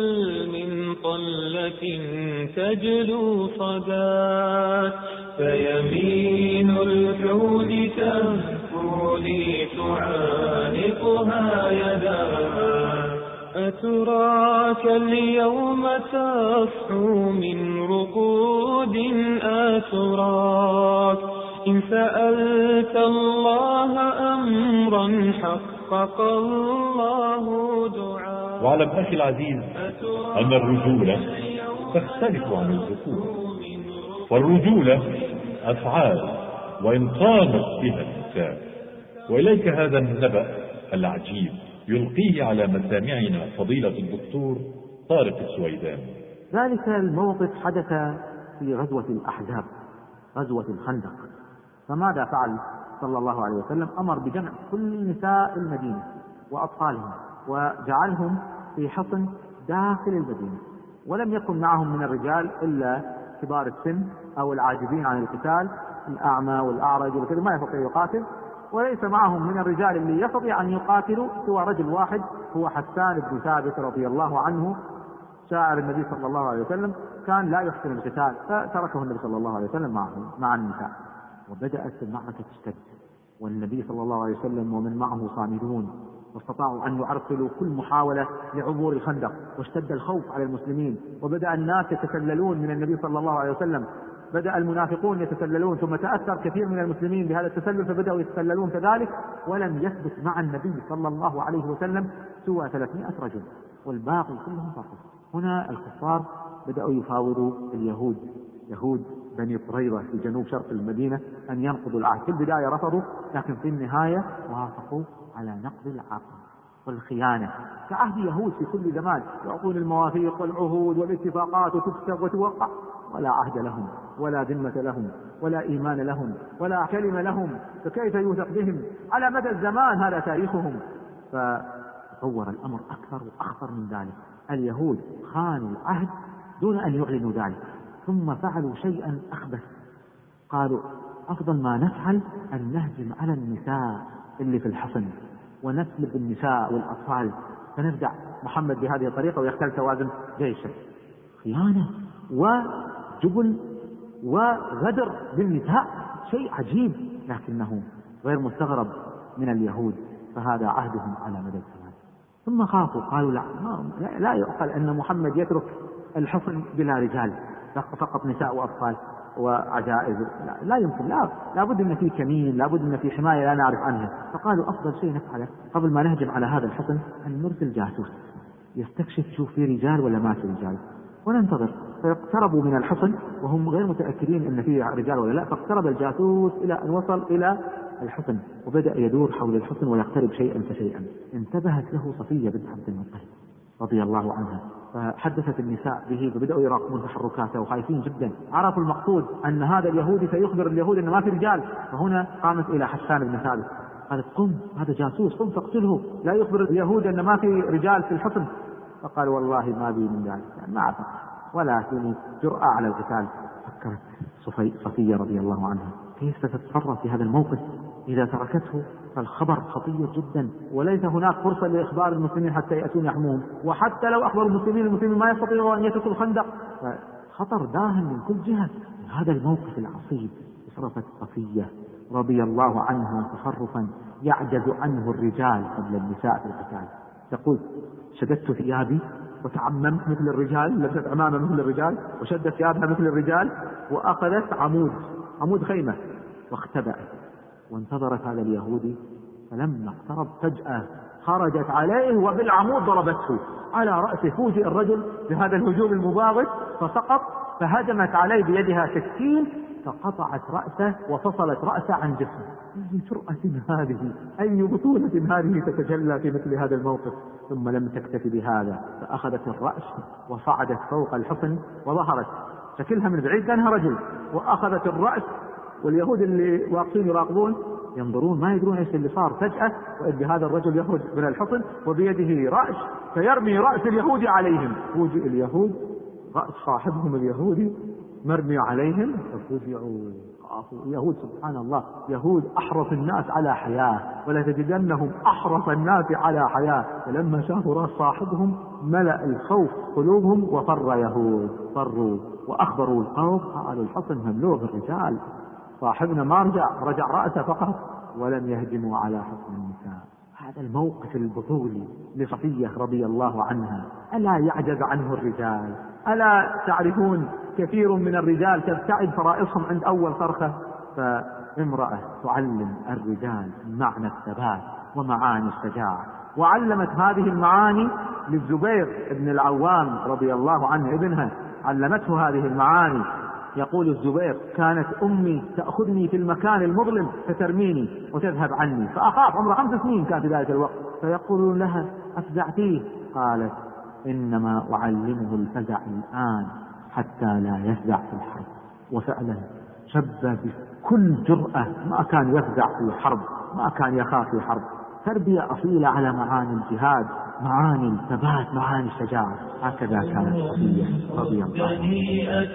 من طلة تجلو صداك؟ فيمين الكون تنفوني تعانقها يدا أتراك اليوم تصحو من رقود أتراك؟ إن سألت الله أمرا حقق الله دعاء. واعلم أخي العزيز أن الرجولة تختلف عن الذكور والرجولة أفعال وإن قامت بها النساء وإليك هذا النبأ العجيب يلقيه على مسامعنا فضيلة الدكتور طارق السويدان. ذلك الموقف حدث في غزوة الأحزاب غزوة الخندق. فماذا فعل؟ صلى الله عليه وسلم أمر بجمع كل نساء المدينة وأطفالهم وجعلهم في حصن داخل المدينة. ولم يكن معهم من الرجال إلا كبار السن أو العاجزين عن القتال الأعمى والأعرج وكذا ما يستطيع يقاتل. وليس معهم من الرجال اللي يستطيع أن يقاتلوا سوى رجل واحد هو حسان بن ثابت رضي الله عنه. شاعر النبي صلى الله عليه وسلم كان لا يحسن القتال فتركه النبي صلى الله عليه وسلم معه مع النساء. وبدأت المعركة تشتد والنبي صلى الله عليه وسلم ومن معه صامدون واستطاعوا أن يعرقلوا كل محاولة لعبور الخندق واشتد الخوف على المسلمين وبدأ الناس يتسللون من النبي صلى الله عليه وسلم. بدأ المنافقون يتسللون ثم تأثر كثير من المسلمين بهذا التسلل فبدأوا يتسللون كذلك ولم يثبت مع النبي صلى الله عليه وسلم سوى 300 رجل والباقي كلهم فرقوا هنا الكفار بدأوا يفاوضوا اليهود. يهود بني قريظة في جنوب شرق المدينة أن ينقضوا العهد. في البداية رفضوا لكن في النهاية وافقوا على نقض العقد والخيانة. كعهد يهود في كل زمان يعطون المواثيق والعهود والاتفاقات وتكتب وتوقع. ولا عهد لهم ولا ذمة لهم ولا إيمان لهم ولا كلمة لهم. فكيف يوثق بهم؟ على مدى الزمان هذا تاريخهم. فتطور الأمر أكثر وأخطر من ذلك. اليهود خانوا العهد دون أن يعلنوا ذلك. ثم فعلوا شيئا أخبث. قالوا أفضل ما نفعل أن نهجم على النساء اللي في الحصن ونسلب النساء والأطفال. فنخدع محمد بهذه الطريقة ويختل توازن جيشه. خيانة وجبن وغدر بالنساء شيء عجيب لكنه غير مستغرب من اليهود فهذا عهدهم على مدى الزمان. ثم خافوا قالوا لا لا يعقل أن محمد يترك الحصن بلا رجال. فقط نساء وأطفال وعجائز. لا, لا يمكن. لا لابد ان في كمين لابد ان في حماية لا نعرف عنها. فقالوا أفضل شيء نفعله قبل ما نهجم على هذا الحصن أن نرسل جاسوس يستكشف شوف في رجال ولا ما في رجال. وننتظر. فاقتربوا من الحصن وهم غير متأكدين أن في رجال ولا لا فاقترب الجاسوس إلى أن وصل إلى الحصن وبدأ يدور حول الحصن ويقترب شيئا فشيئا. انتبهت له صفية بنت عبد المطلب رضي الله عنها. فحدثت النساء به فبدأوا يراقبون تحركاته وخايفين جدا. عرفوا المقصود أن هذا اليهودي سيخبر اليهود أن ما في رجال. فهنا قامت إلى حسان بن ثابت. قالت قم هذا جاسوس قم فاقتله. لا يخبر اليهود أن ما في رجال في الحصن. فقال والله ما بي من ذلك. يعني ما أعرف. فيني جرأة على القتال. فكرت صفية رضي الله عنها. كيف ستتصرف في هذا الموقف إذا تركته فالخبر خطير جدا وليس هناك فرصة لإخبار المسلمين حتى يأتون يحموهم وحتى لو أخبروا المسلمين المسلمين ما يستطيعوا أن يتركوا الخندق. خطر داهم من كل جهة. هذا الموقف العصيب تصرفت صفية رضي الله عنها تصرفا يعجز عنه الرجال قبل النساء في القتال. تقول شددت ثيابي وتعممت مثل الرجال لبست عمامة مثل الرجال وشدت ثيابها مثل الرجال وأخذت عمود عمود خيمة واختبأت. وانتظرت هذا اليهودي فلما اقترب فجأة خرجت عليه وبالعمود ضربته على رأسه فوجئ الرجل بهذا الهجوم المباغت فسقط فهجمت عليه بيدها سكين فقطعت رأسه وفصلت رأسه عن جسمه. أي جرأة هذه؟ أي بطولة هذه تتجلى في مثل هذا الموقف؟ ثم لم تكتف بهذا فأخذت الرأس وصعدت فوق الحصن وظهرت شكلها من بعيد كانها رجل وأخذت الرأس واليهود اللي واقفين يراقبون ينظرون ما يدرون إيش اللي صار فجأة وإذ هذا الرجل يخرج من الحصن وبيده رأس فيرمي رأس اليهودي عليهم. فوجئ اليهود رأس صاحبهم اليهودي مرمي عليهم. ففزعوا. يهود سبحان الله يهود أحرص الناس على حياة ولا تجدنهم أحرص الناس على حياة. فلما شافوا رأس صاحبهم ملأ الخوف قلوبهم وفر يهود. فروا وأخبروا القوم قالوا الحصن مملوء بالرجال. صاحبنا ما رجع رجع رأسه فقط ولم يهجموا على حصن النساء. هذا الموقف البطولي لصفية رضي الله عنها. ألا يعجز عنه الرجال؟ ألا تعرفون كثير من الرجال تبتعد فرائصهم عند أول صرخة؟ فامرأة تعلم الرجال معنى الثبات ومعاني الشجاعة. وعلمت هذه المعاني للزبير بن العوام رضي الله عنه ابنها. علمته هذه المعاني يقول الزبير كانت أمي تأخذني في المكان المظلم فترميني وتذهب عني فأخاف عمره خمس سنين كان في ذلك الوقت. فيقولون لها أفزعتيه؟ قالت إنما أعلمه الفزع الآن حتى لا يفزع في الحرب. وفعلا شب بكل جرأة ما كان يفزع في الحرب ما كان يخاف في الحرب. تربية أصيلة على معاني الجهاد. معاني الثبات معاني الشجاعة. هكذا كانت صفية رضي الله عنها.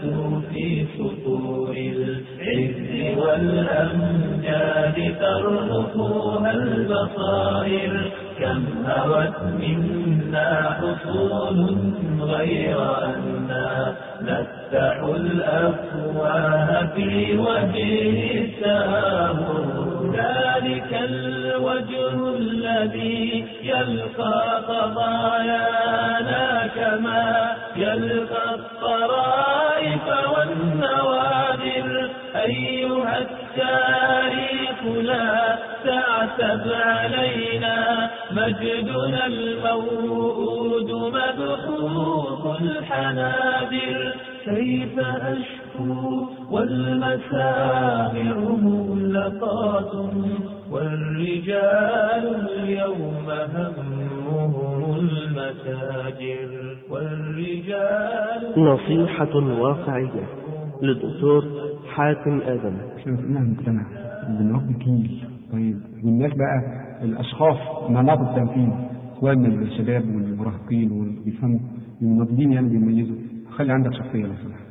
في سطور العز والأمجاد ترهقها البصائر. كم هوت منا حصول غير أنا نفتح الأفواه في وجه التآمر الوجه الذي يلقى قضايانا كما يلقى الطرائف والنوادر. أيها التاريخ لا تعتب علينا مجدنا الموعود مدحوظ الحنادر كيف أشكو والمسامع مغلقات والرجال اليوم همهم المتاجر والرجال نصيحة واقعية للدكتور حاتم آدم. المجتمع بنربي جيل طيب والناس بقى الاشخاص مناط التنفيذ إخواننا الشباب والمراهقين واللي بيفهموا الناضجين يعني بيميزوا. خلي عندك شخصية لو سمحت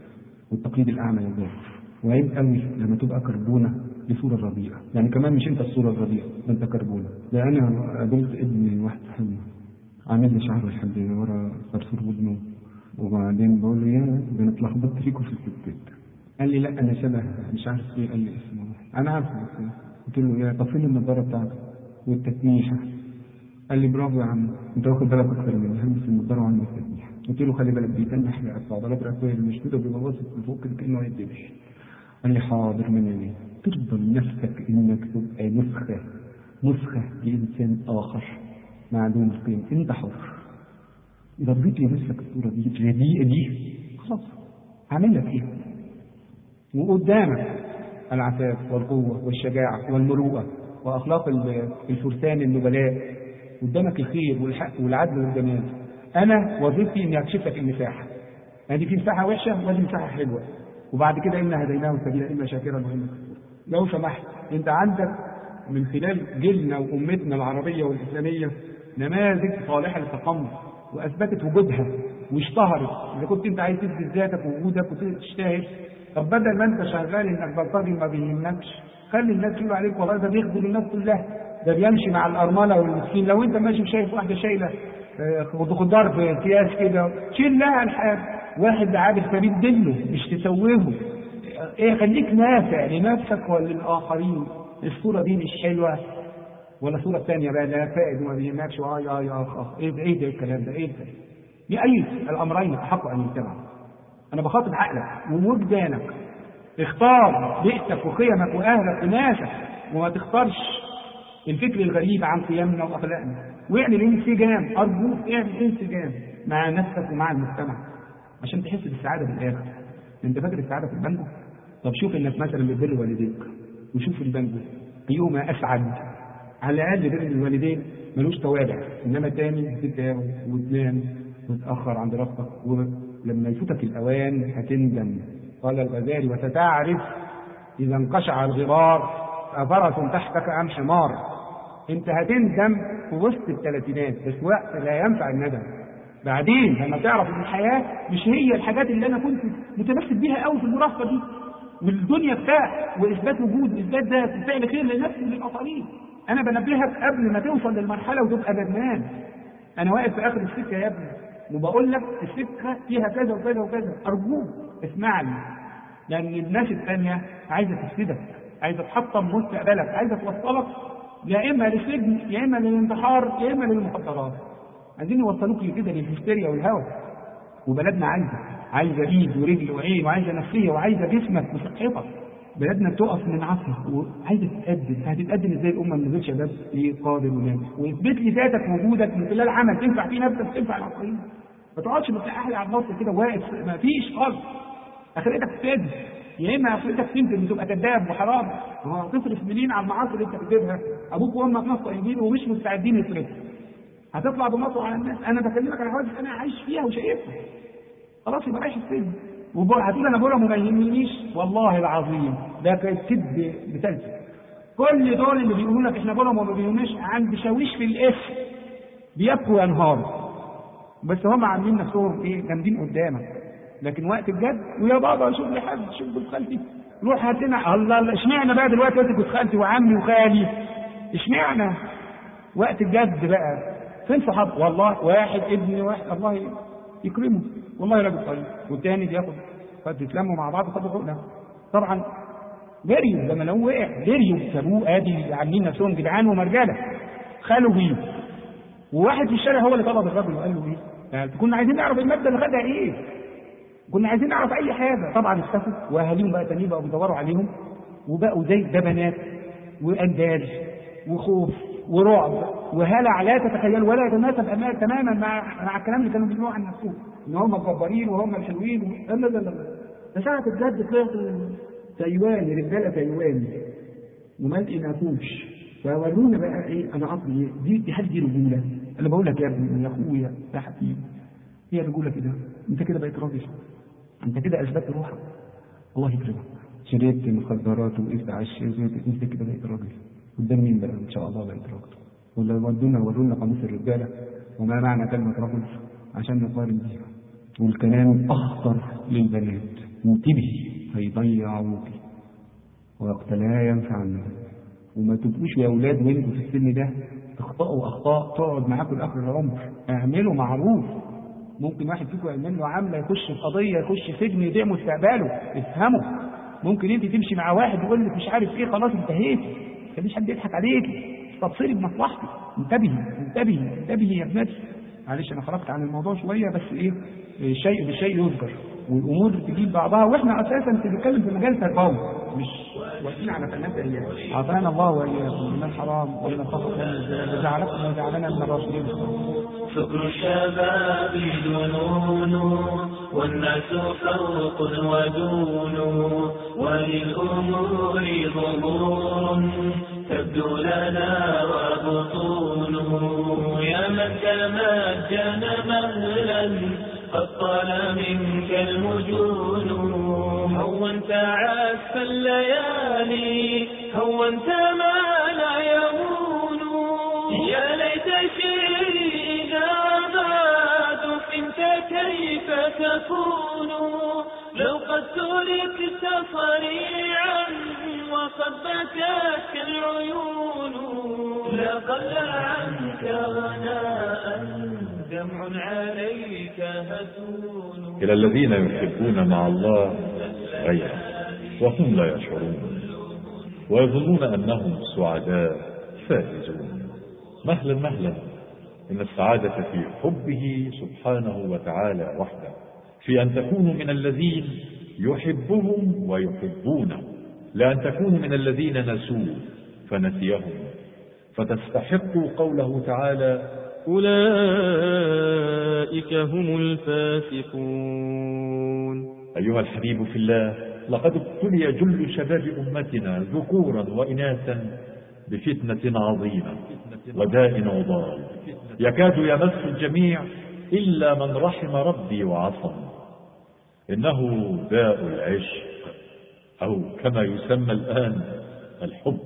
والتقليد الأعمى للذات وعيب قوي لما تبقى كربونة لصورة رديئة. يعني كمان مش انت الصورة الرديئة ده انت كربونة. ده أنا قابلت ابن واحد صاحبنا عامل لي شعره لحد ورا صرصور ودنه. وبعدين بقول له يا ده أنا اتلخبطت فيكم في الستات. قال لي لا أنا شبه مش عارف إيه. قال لي اسمه أنا عارفه بس قلت له يا طب فين النضاره بتاعتك؟ والتتنيحه قال لي برافو يا عم أنت واخد بالك أكتر مني. هلبس النضاره وعندي التتنيحه قلت له خلي بالك بيتنح العضلات الرئويه اللي مش كده؟ كأنه هيتدبش قال لي حاضر من عيني ترضى لنفسك إنك تبقى نسخة نسخة لإنسان آخر معدوم القيم أنت حر إذا رضيت لنفسك الصورة دي الرديئه دي خلاص. هعمل لك إيه؟ وقدامك العفاف والقوة والشجاعة والمروءة وأخلاق الفرسان النبلاء. قدامك الخير والحق والعدل والجمال. أنا وظيفتي إني أكشف لك المساحة. يعني في مساحة وحشة ودي مساحة حلوة. وبعد كده إنا هديناه السبيل إما شاكرا وإما لو سمحت أنت عندك من خلال جيلنا وأمتنا العربية والإسلامية نماذج صالحة للتقمص وأثبتت وجودها واشتهرت إذا كنت أنت عايز تثبت ذاتك ووجودك وتشتهر طب بدل ما أنت شغال إنك بلطجي ما بيهمكش. خلي الناس يقولوا عليك والله ده بيخدم الناس كلها. ده بيمشي مع الأرملة والمسكين. لو أنت ماشي شايف واحدة شايلة خضار في اكياس كده. شيل لها الحاجة واحد عابد فريد دله مش تسويه. إيه خليك نافع لنفسك وللآخرين. الصورة دي مش حلوة. ولا صورة ثانية بقى لا فائد وما بيهمكش اي اي اخ إيه إيه ده الكلام ده؟ إيه ده؟ بأي الأمرين أحق أن يتبعوا. أنا بخاطب عقلك ووجدانك اختار بيئتك وقيمك وأهلك وناسك. وما تختارش الفكر الغريب عن قيمنا وأخلاقنا. واعمل انسجام ارجوك اعمل انسجام مع نفسك ومع المجتمع. عشان تحس بالسعادة بالاخر أنت فاكر السعادة في البنجو طب شوف إنك مثلا بتبر والديك وشوف البنجو ايهما أسعد. على الأقل بر الوالدين. ملوش توابع. إنما تاني تتاوي وتنام وتأخر عند ربك. لما يفوتك الأوان هتندم. قال الغزالي وستعرف إذا انقشع الغبار أفرس تحتك أم حمار؟ أنت هتندم في وسط الثلاثينات بس وقت لا ينفع الندم. بعدين لما تعرف إن الحياة مش هي الحاجات اللي أنا كنت متمسك بيها قوي في المراهقه دي. والدنيا بتاع وإثبات وجود إثبات ذات فعل خير لنفسي وللاخرين أنا بنبهك قبل ما توصل للمرحلة وتبقى ندمان. أنا واقف في آخر السكة يا ابني وبقول لك السكة فيها كذا وكذا وكذا. أرجوك اسمعني. لأن الناس الثانية عايزة تفسدك عايزة تحطم مستقبلك عايزة توصلك يا إما للسجن يا إما للانتحار يا إما للمخدرات. عايزين يوصلوك لكده للهستيريا والهوى وبلدنا عايزة عايزة إيد ورجل وعين وعايزة نفسية وعايزة جسمك وصحتك بلدنا بتقف من عصر وعايزه تتقدم. هتتقدم إزاي الأمة من غير شباب؟ إيه قادر وناجح واثبت لي ذاتك ووجودك من خلال عمل. تنفع فيه نفسك تنفع الاخرين ما تقعدش متأهل على النص كده واقف. ما فيش خالص. أخرتك تفسد يا اما اخرتك تنزل وتبقى كذاب وحرام. هو هتصرف منين على المعاصي اللي انت بتجيبها؟ أبوك وأمك ناس طيبين ومش مستعدين يصرفوا. هتطلع بمصر على الناس. أنا بكلمك على حوادث أنا عايش فيها وشايفها. خلاص يبقى عايش السجن. هتقول أنا بقولها ما يهمنيش؟ والله العظيم. ده كان كذب بتلفز كل دول اللي بيقولوا لك إحنا بقولهم وما بيهمناش عند شاويش في الاسم بيبكوا وينهاروا بس هم عاملين نفسهم إيه؟ جامدين قدامك. لكن وقت الجد ويا بابا شوف لي حد شوف جوز خالتي. روح هات لنا. الله الله اشمعنى بقى دلوقتي وقت جوز خالتي وعمي وخالي؟ اشمعنى؟ وقت الجد بقى. فين صحاب والله واحد ابن واحد الله يكرمه. والله راجل طيب. والتاني بياخد فبيتلموا مع بعض خدوا حقنه طبعا جريوا لما لو وقع. جريوا سابوه ادي عاملين نفسهم جدعان ومرجلة. خالوا بيه. وواحد في الشارع هو اللي طلب الراجل وقال له إيه؟ يعني كنا عايزين نعرف المادة اللي خدها إيه؟ كنا عايزين نعرف أي حاجة. طبعا اختفوا وأهاليهم بقى تانيين بقوا بيدوروا عليهم وبقوا زي دبنات واندال وخوف ورعب. وهلع لا تتخيل ولا يتناسب تماما مع مع الكلام اللي كانوا بيقولوه عن نفسهم إن هم الجبارين وهم الحلوين. لا لا لا لا فساعة الجد طلعت تايواني رجالة تايواني وملء نافوش فورونا بقى إيه أنا اصلي إيه دي دي هل دي رجولة. أنا بقول لك يا ابني يا أخويا يا حبيبي هي رجولة كده. أنت كده بقيت راجل. أنت كده اثبتت روحك. الله يكرمك. شربت مخدرات وقفت الشرب انت كده بقيت راجل. قدام مين بقى؟ إن شاء الله بقيت راجل. ولا ودونا ورونا قاموس الرجالة. وما معنى كلمة رجل عشان نقارن بيها. والكلام أخطر للبنات. انتبهي هيضيعوك. وقت لا ينفع الناس. وما تبقوش يا أولاد وانتوا في السن ده. تخطئوا اخطاء تقعد معاكم لآخر العمر. اعملوا معروف. ممكن واحد فيكم يعمل له عملة يخش في قضيه يخش سجن يضيع مستقبله. افهموا ممكن انت تمشي مع واحد يقول لك مش عارف إيه خلاص انتهيت. ما حد يضحك عليك. استبصري بمصلحتك انتبهي انتبهي انتبهي يا ابنتي معلش أنا خرجت عن الموضوع شوية بس إيه شيء بشيء يذكر. والأمور تجيب بعضها وإحنا أساسا بنتكلم في مجال تربوي مش واقفين على فنان أيام عافانا الله وإياكم من الحرام ومن الخطا وجعلكم وجعلنا من الراشدين. فكر الشباب جنون والناس فوق ودون وللأمور ظهور تبدو لنا وبطون. يا من تمجن مهلا قد طال منك المجون هونت عسف الليالي هونت ما لا يهون يا ليت شعري إذا ما دفنت كيف تكون؟ لو قد تركت صريعا وقد بكتك العيون لقل عنك غناء. دمع عليك هتون إلى الذين يحبون مع الله غيره وهم لا يشعرون ويظنون أنهم سعداء فائزون. مهلا مهلا إن السعادة في حبه سبحانه وتعالى وحده في أن تكونوا من الذين يحبهم ويحبونه لا أن تكونوا من الذين نسوه فنسيهم فتستحقوا قوله تعالى أولئك هم الفاسقون. أيها الحبيب في الله لقد ابتلي جل شباب أمتنا ذكورا وإناثا بفتنة عظيمة وداء وضال. يكاد يمس الجميع إلا من رحم ربي وعصم. إنه داء العشق أو كما يسمى الآن الحب.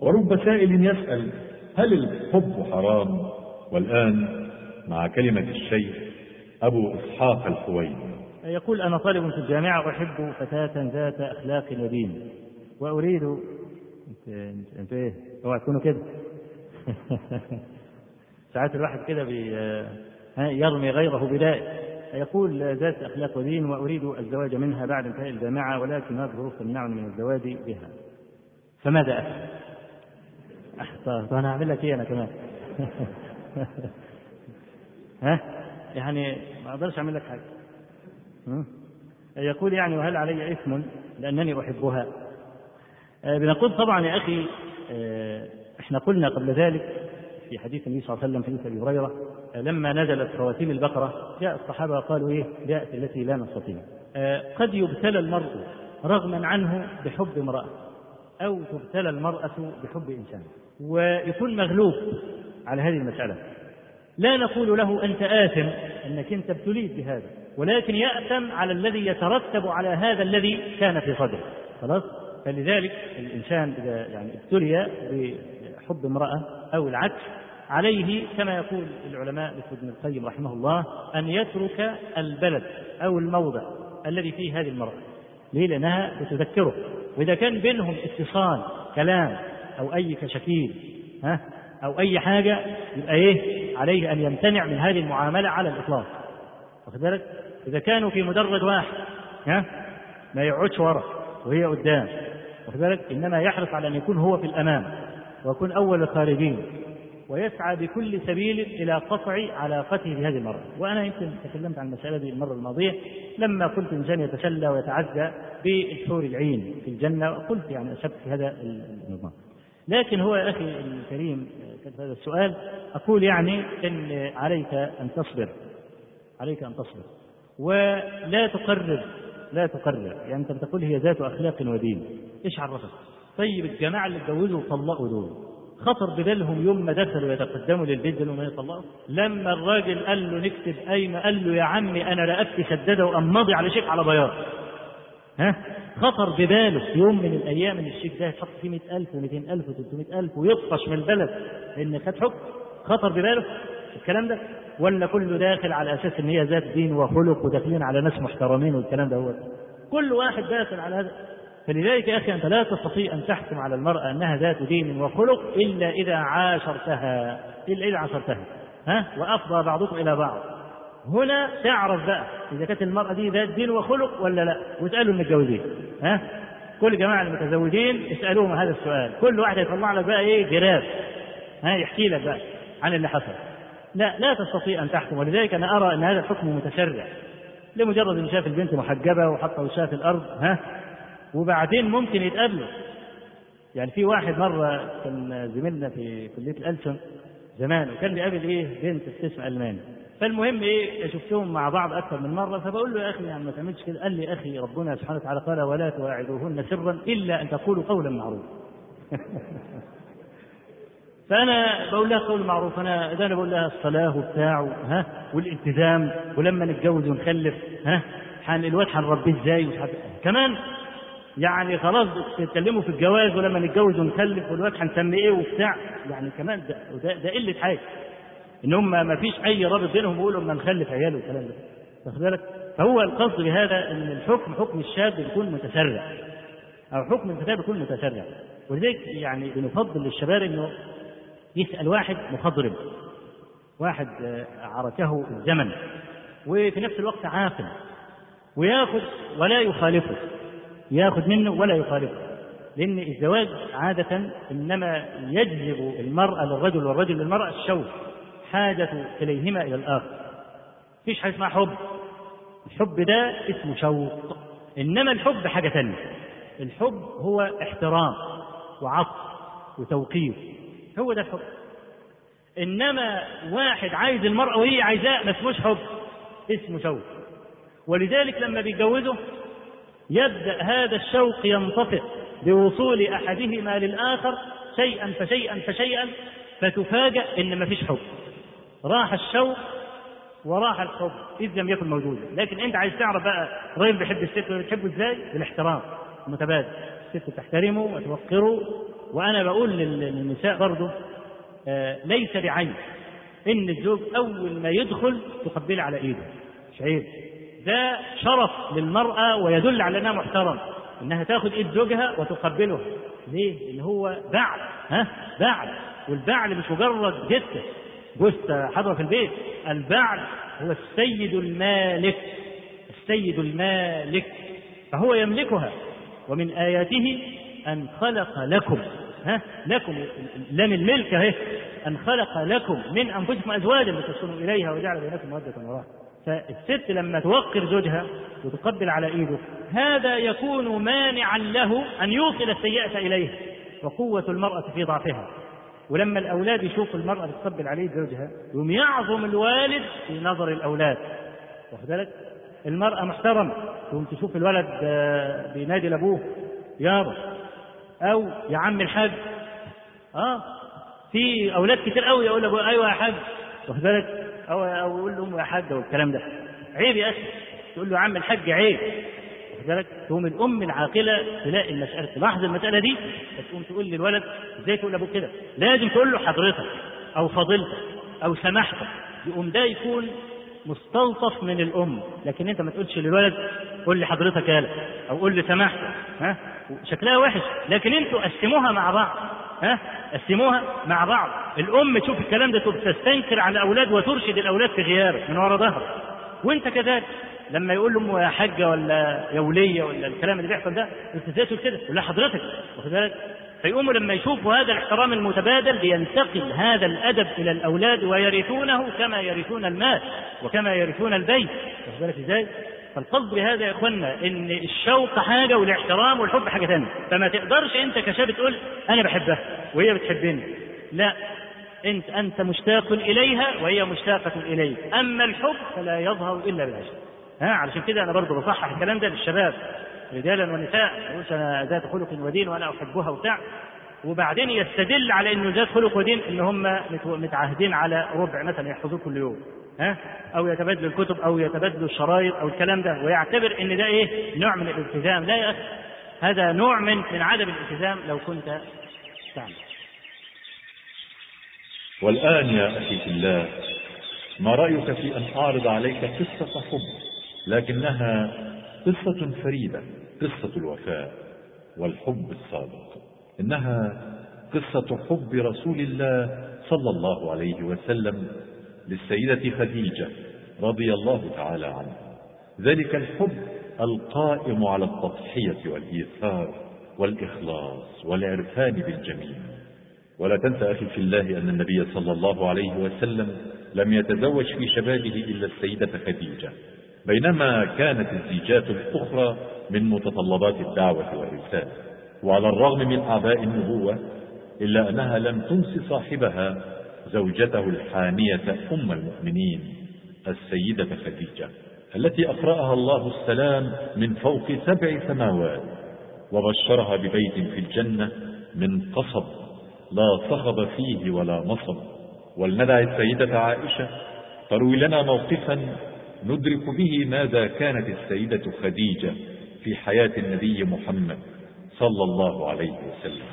ورب سائل يسأل هل الحب حرام؟ والآن مع كلمة الشيخ أبو إسحاق الحويني يقول أنا طالب في الجامعة أحب فتاة ذات أخلاق ودين وأريد أنت, انت, أنت إيه؟ أوعى تكونوا كده (laughs) ساعات الواحد كده بي... يرمي غيره بدائه يقول ذات أخلاق ودين وأريد الزواج منها بعد انتهاء الجامعة ولكن هذه الظروف تمنعني من الزواج بها فماذا أفعل؟ أحسن طب أنا أعمل لك إيه أنا كمان؟ (laughs) (laughs) ها؟ يعني ما أقدرش أعمل لك حاجة. م? يقول يعني وهل علي إثم لأنني أحبها؟ آه، بنقول طبعا يا أخي آه، إحنا قلنا قبل ذلك في حديث النبي صلى الله عليه وسلم في حديث أبي هريرة آه، لما نزلت خواتيم البقرة جاء الصحابة قالوا إيه؟ جاءت التي لا نستطيع. قد يبتلى المرء رغما عنه بحب امرأة أو تبتلى المرأة بحب إنسان. ويكون مغلوب. على هذه المسألة. لا نقول له أنت آثم أنك أنت ابتليت بهذا ولكن يأثم على الذي يترتب على هذا الذي كان في صدره. خلاص؟ فلذلك الإنسان إذا يعني ابتلي بحب امرأة أو العكس عليه كما يقول العلماء مثل ابن القيم رحمه الله أن يترك البلد أو الموضع الذي فيه هذه المرأة. ليه؟ لأنها بتذكره وإذا كان بينهم اتصال كلام أو أي كشكيل ها؟ أو أي حاجة يبقى إيه؟ عليه أن يمتنع من هذه المعاملة على الإطلاق واخد بالك؟ إذا كانوا في مدرج واحد ها ما يقعدش ورا وهي قدام واخد بالك؟ إنما يحرص على أن يكون هو في الأمام ويكون أول الخارجين ويسعى بكل سبيل إلى قطع علاقته بهذه المرأة وأنا يمكن تكلمت عن المسألة دي المرة الماضية لما قلت إنسان يتسلى ويتعدى بالحور العين في الجنة قلت يعني أشبت في هذا النظام لكن هو يا أخي الكريم هذا السؤال أقول يعني إن عليك أن تصبر عليك أن تصبر. ولا تقرر لا تقرر يعني أنت بتقول هي ذات أخلاق ودين. إيش عرفك؟ طيب الجماعة اللي اتجوزوا وطلقوا دول خطر ببالهم يوم ما دخلوا يتقدموا للبيت دول وما يطلقوا؟ لما الراجل قال له نكتب قايمة قال له يا عمي أنا رقبتي سددة وأمضي على شيك على بياض. ها؟ خطر بباله. في يوم من الأيام إن الشيك ده يتحط فيه 100000 و200000 و300000 ويطفش من البلد لأن خد حكم. خطر بباله. الكلام ده؟ ولا كله داخل على أساس إن هي ذات دين وخلق وداخلين على ناس محترمين والكلام ده هو. كل واحد داخل على هذا. فلذلك يا أخي أنت لا تستطيع أن تحكم على المرأة أنها ذات دين وخلق إلا إذا عاشرتها. إلا إذا عاشرتها. ها؟ وأفضى بعضكم إلى بعض. هنا تعرف بقى إذا كانت المرأة دي ذات دين وخلق ولا لا؟ واسألوا المتجوزين ها؟ كل جماعة المتزوجين اسألوهم هذا السؤال كل واحد يطلع لك بقى إيه؟ جراف ها؟ يحكي لك بقى عن اللي حصل. لا لا تستطيع أن تحكم ولذلك أنا أرى أن هذا الحكم متشرع. لمجرد أن شاف البنت محجبة وحط وشها في الأرض ها؟ وبعدين ممكن يتقابلوا. يعني في واحد مرة كان زميلنا في كلية الألسن زمان وكان بيقابل إيه؟ بنت بتسمع ألماني. فالمهم إيه شفتهم مع بعض أكثر من مرة فبقول له يا أخي يعني ما تعملش كده. قال لي يا أخي ربنا سبحانه وتعالى قال ولا تواعدوهن سرا إلا أن تقولوا قولا معروفا. (laughs) فأنا بقول لها قول معروف. أنا ده أنا بقول لها الصلاة وبتاع ها والالتزام ولما نتجوز ونخلف ها حن الواد هنربيه إزاي؟ كمان يعني خلاص بتتكلموا في الجواز ولما نتجوز ونخلف والواد هنسميه إيه وبتاع. يعني كمان ده ده, ده قلة حاجة. ان هم ما فيش أي رابط بينهم بيقولوا اما نخلف عيال والكلام ده. واخد بالك؟ فهو القصد بهذا إن الحكم حكم الشاب بيكون متسرع. أو حكم الفتاه بيكون متسرع. ولذلك يعني بنفضل للشباب إنه يسأل واحد مخضرم. واحد عركه الزمن. وفي نفس الوقت عاقل. ويأخذ ولا يخالفه. يأخذ منه ولا يخالفه. لأن الزواج عادة إنما يجذب المرأة للرجل والرجل للمرأة الشوق حاجة إليهما إلى الآخر. فيش حاجة اسمها حب. الحب ده اسمه شوق. إنما الحب حاجة ثانية الحب هو احترام وعطف وتوقير. هو ده الحب. إنما واحد عايز المرأة وهي عايزاه ما اسموش حب اسمه شوق. ولذلك لما بيتجوزوا يبدأ هذا الشوق ينطفئ بوصول أحدهما للآخر شيئا فشيئا فشيئا فتفاجأ إن ما فيش حب. راح الشوق وراح الحب إذ لم يكن موجودا. لكن أنت عايز تعرف بقى الراجل بيحب الست بتحبه إزاي؟ بالاحترام. المتبادل الست تحترمه وتوقره. وأنا بقول للنساء برضه آه ليس بعيب إن الزوج أول ما يدخل تقبله على إيده. مش عيب ده شرف للمرأة ويدل على أنها محترم إنها تاخد إيد زوجها وتقبله. ليه؟ اللي هو بعل ها؟ بعل والبعل مش مجرد جثة جثة حضرة في البيت البعل هو السيد المالك السيد المالك فهو يملكها. ومن آياته أن خلق لكم ها لكم لام الملك أهي أن خلق لكم من أنفسكم أزواجا لتسكنوا إليها وجعل بينكم مودة ورحمة فالست لما توقر زوجها وتقبل على إيده هذا يكون مانعا له أن يوصل السيئة إليه وقوة المرأة في ضعفها. ولما الأولاد يشوفوا المرأة بتقبل عليه زوجها يوم يعظم الوالد في نظر الأولاد. واخد بالك؟ المرأة محترمة يوم تشوف الولد بينادي لأبوه يابا أو يا عم الحاج. آه في أولاد كتير قوي يقول لأبوه أيوه يا حاج. واخد بالك؟ أو أو يقول لأمه يا حاجة والكلام ده. عيب يا أخي. تقول له يا عم الحاج عيب. بالك تقوم الأم العاقلة تلاقي المساله تلاحظ المسألة دي فتقوم تقول للولد إزاي تقول لأبوك كده؟ لازم تقول له حضرتك أو فضيلتك أو سماحتك. يقوم ده يكون مستلطف من الأم لكن أنت ما تقولش للولد قول لي حضرتك يالا. أو قول لي سماحتك ها؟ شكلها وحش لكن أنتوا قسموها مع بعض. ها؟ قسموها مع بعض. الأم تشوف الكلام ده تستنكر على الأولاد وترشد الأولاد في غيابك من ورا ظهرك. وأنت كذلك. لما يقول لامه يا حاجة ولا يا ولية ولا الكلام اللي بيحصل ده انت إزاي تقول كده؟ يقول لها حضرتك واخد بالك؟ فيقوموا لما يشوفوا هذا الاحترام المتبادل بينتقل هذا الأدب إلى الأولاد ويرثونه كما يرثون المال وكما يرثون البيت واخد بالك إزاي؟ فالقصد بهذا يا إخوانا إن الشوق حاجة والاحترام والحب حاجة ثانية فما تقدرش أنت كشاب تقول أنا بحبها وهي بتحبني لا أنت أنت مشتاق إليها وهي مشتاقة إليك أما الحب فلا يظهر إلا بالعشق ها علشان كده أنا برضه بصحح الكلام ده للشباب رجالا ونساء أنا ذات خلق ودين وأنا أحبها وبتاع. وبعدين يستدل على إنه ذات خلق ودين إن هم متعاهدين على ربع مثلا يحفظوه كل يوم ها؟ أو يتبادلوا الكتب أو يتبادلوا الشرايط أو الكلام ده. ويعتبر إن ده إيه؟ نوع من الالتزام. لا يا أخي هذا نوع من من عدم الالتزام لو كنت تعمل. والآن يا أخي في الله ما رأيك في أن أعرض عليك قصة حب؟ لكنها قصة فريدة قصة الوفاء والحب الصادق. إنها قصة حب رسول الله صلى الله عليه وسلم للسيدة خديجة رضي الله تعالى عنها. ذلك الحب القائم على التضحية والإيثار والإخلاص والعرفان بالجميل ولا تنسى أخي في الله أن النبي صلى الله عليه وسلم لم يتزوج في شبابه إلا السيدة خديجة. بينما كانت الزيجات الأخرى من متطلبات الدعوة والرسالة وعلى الرغم من أعباء النبوة إلا أنها لم تنس صاحبها زوجته الحانية أم المؤمنين السيدة خديجة التي أقرأها الله السلام من فوق سبع سماوات وبشرها ببيت في الجنة من قصب لا صخب فيه ولا نصب. ولندع السيدة عائشة تروي لنا موقفا ندرك به ماذا كانت السيدة خديجة في حياة النبي محمد صلى الله عليه وسلم.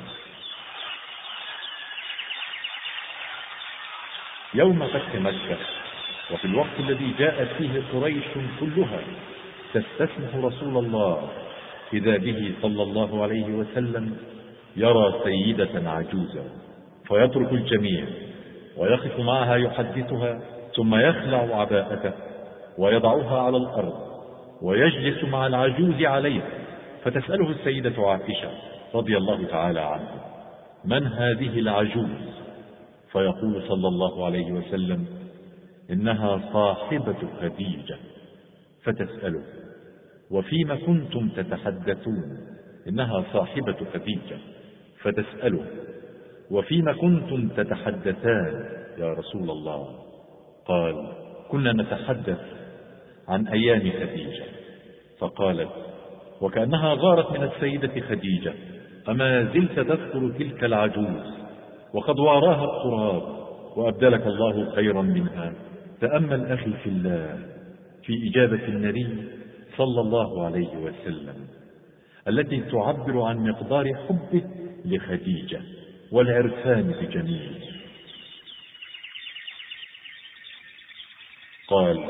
يوم فتح مكة وفي الوقت الذي جاءت فيه قريش كلها تستسمح رسول الله إذا به صلى الله عليه وسلم يرى سيدة عجوزا فيترك الجميع ويقف معها يحدثها ثم يخلع عباءته. ويضعها على الأرض ويجلس مع العجوز عليها. فتسأله السيدة عائشة رضي الله تعالى عنها من هذه العجوز؟ فيقول صلى الله عليه وسلم إنها صاحبة خديجة. فتسأله وفيما كنتم تتحدثون؟ إنها صاحبة خديجة. فتسأله وفيما كنتم تتحدثان يا رسول الله؟ قال كنا نتحدث عن أيام خديجة. فقالت وكأنها غارت من السيدة خديجة أما زلت تذكر تلك العجوز؟ وقد واراها التراب وأبدلك الله خيرا منها. تأمل أخي في الله في إجابة النبي صلى الله عليه وسلم التي تعبر عن مقدار حبه لخديجة والعرفان بجميل قال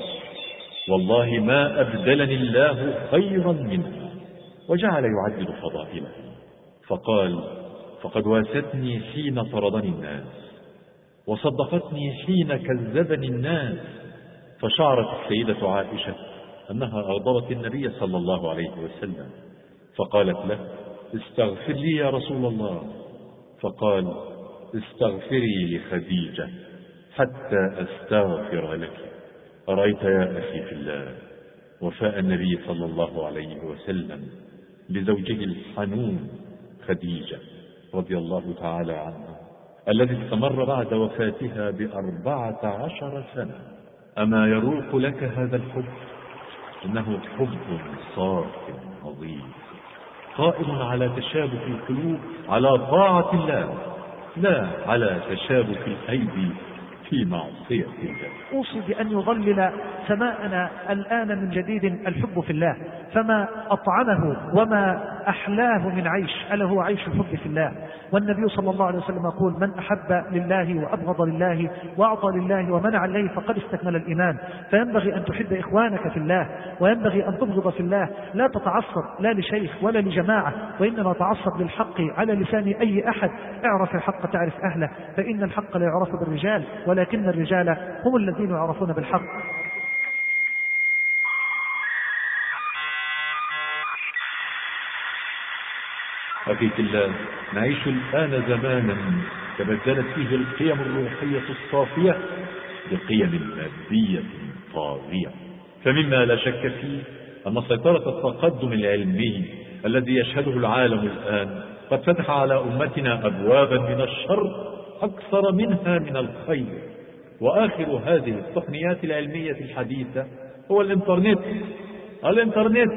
والله ما أبدلني الله خيرا منها وجعل يعدد فضائله. فقال فقد واستني حين طردني الناس وصدقتني حين كذبني الناس. فشعرت السيدة عائشة أنها أغضبت النبي صلى الله عليه وسلم. فقالت له استغفر لي يا رسول الله. فقال استغفري لخديجة حتى أستغفر لك. أرأيت يا أخي في الله وفاء النبي صلى الله عليه وسلم لزوجه الحنون خديجة رضي الله تعالى عنها الذي استمر بعد وفاتها بأربعة عشر سنة. أما يروق لك هذا الحب؟ إنه حب صاف عظيم. قائم على تشابك القلوب على طاعة الله لا على تشابك الأيدي في معصية الله. أوصي بأن يظلل سماءنا الآن من جديد الحب في الله فما أطعمه وما أحلاه من عيش ألا هو عيش الحب في الله. والنبي صلى الله عليه وسلم يقول من أحب لله وأبغض لله وأعطى لله ومنع لله فقد استكمل الإيمان. فينبغي أن تحب إخوانك في الله وينبغي أن تبغض في الله. لا تتعصب لا لشيخ ولا لجماعة وإنما تعصب للحق على لسان أي أحد. اعرف الحق تعرف أهله فإن الحق لا يعرف بالرجال ولكن الرجال هم الذين يعرفون بالحق. أخي في الله نعيش الآن زمانا تبدلت فيه القيم الروحية الصافية بقيم مادية طاغية فمما لا شك فيه أن سيطرة التقدم العلمي الذي يشهده العالم الآن قد فتح على أمتنا أبوابا من الشر أكثر منها من الخير. وآخر هذه التقنيات العلمية الحديثة هو الإنترنت. الإنترنت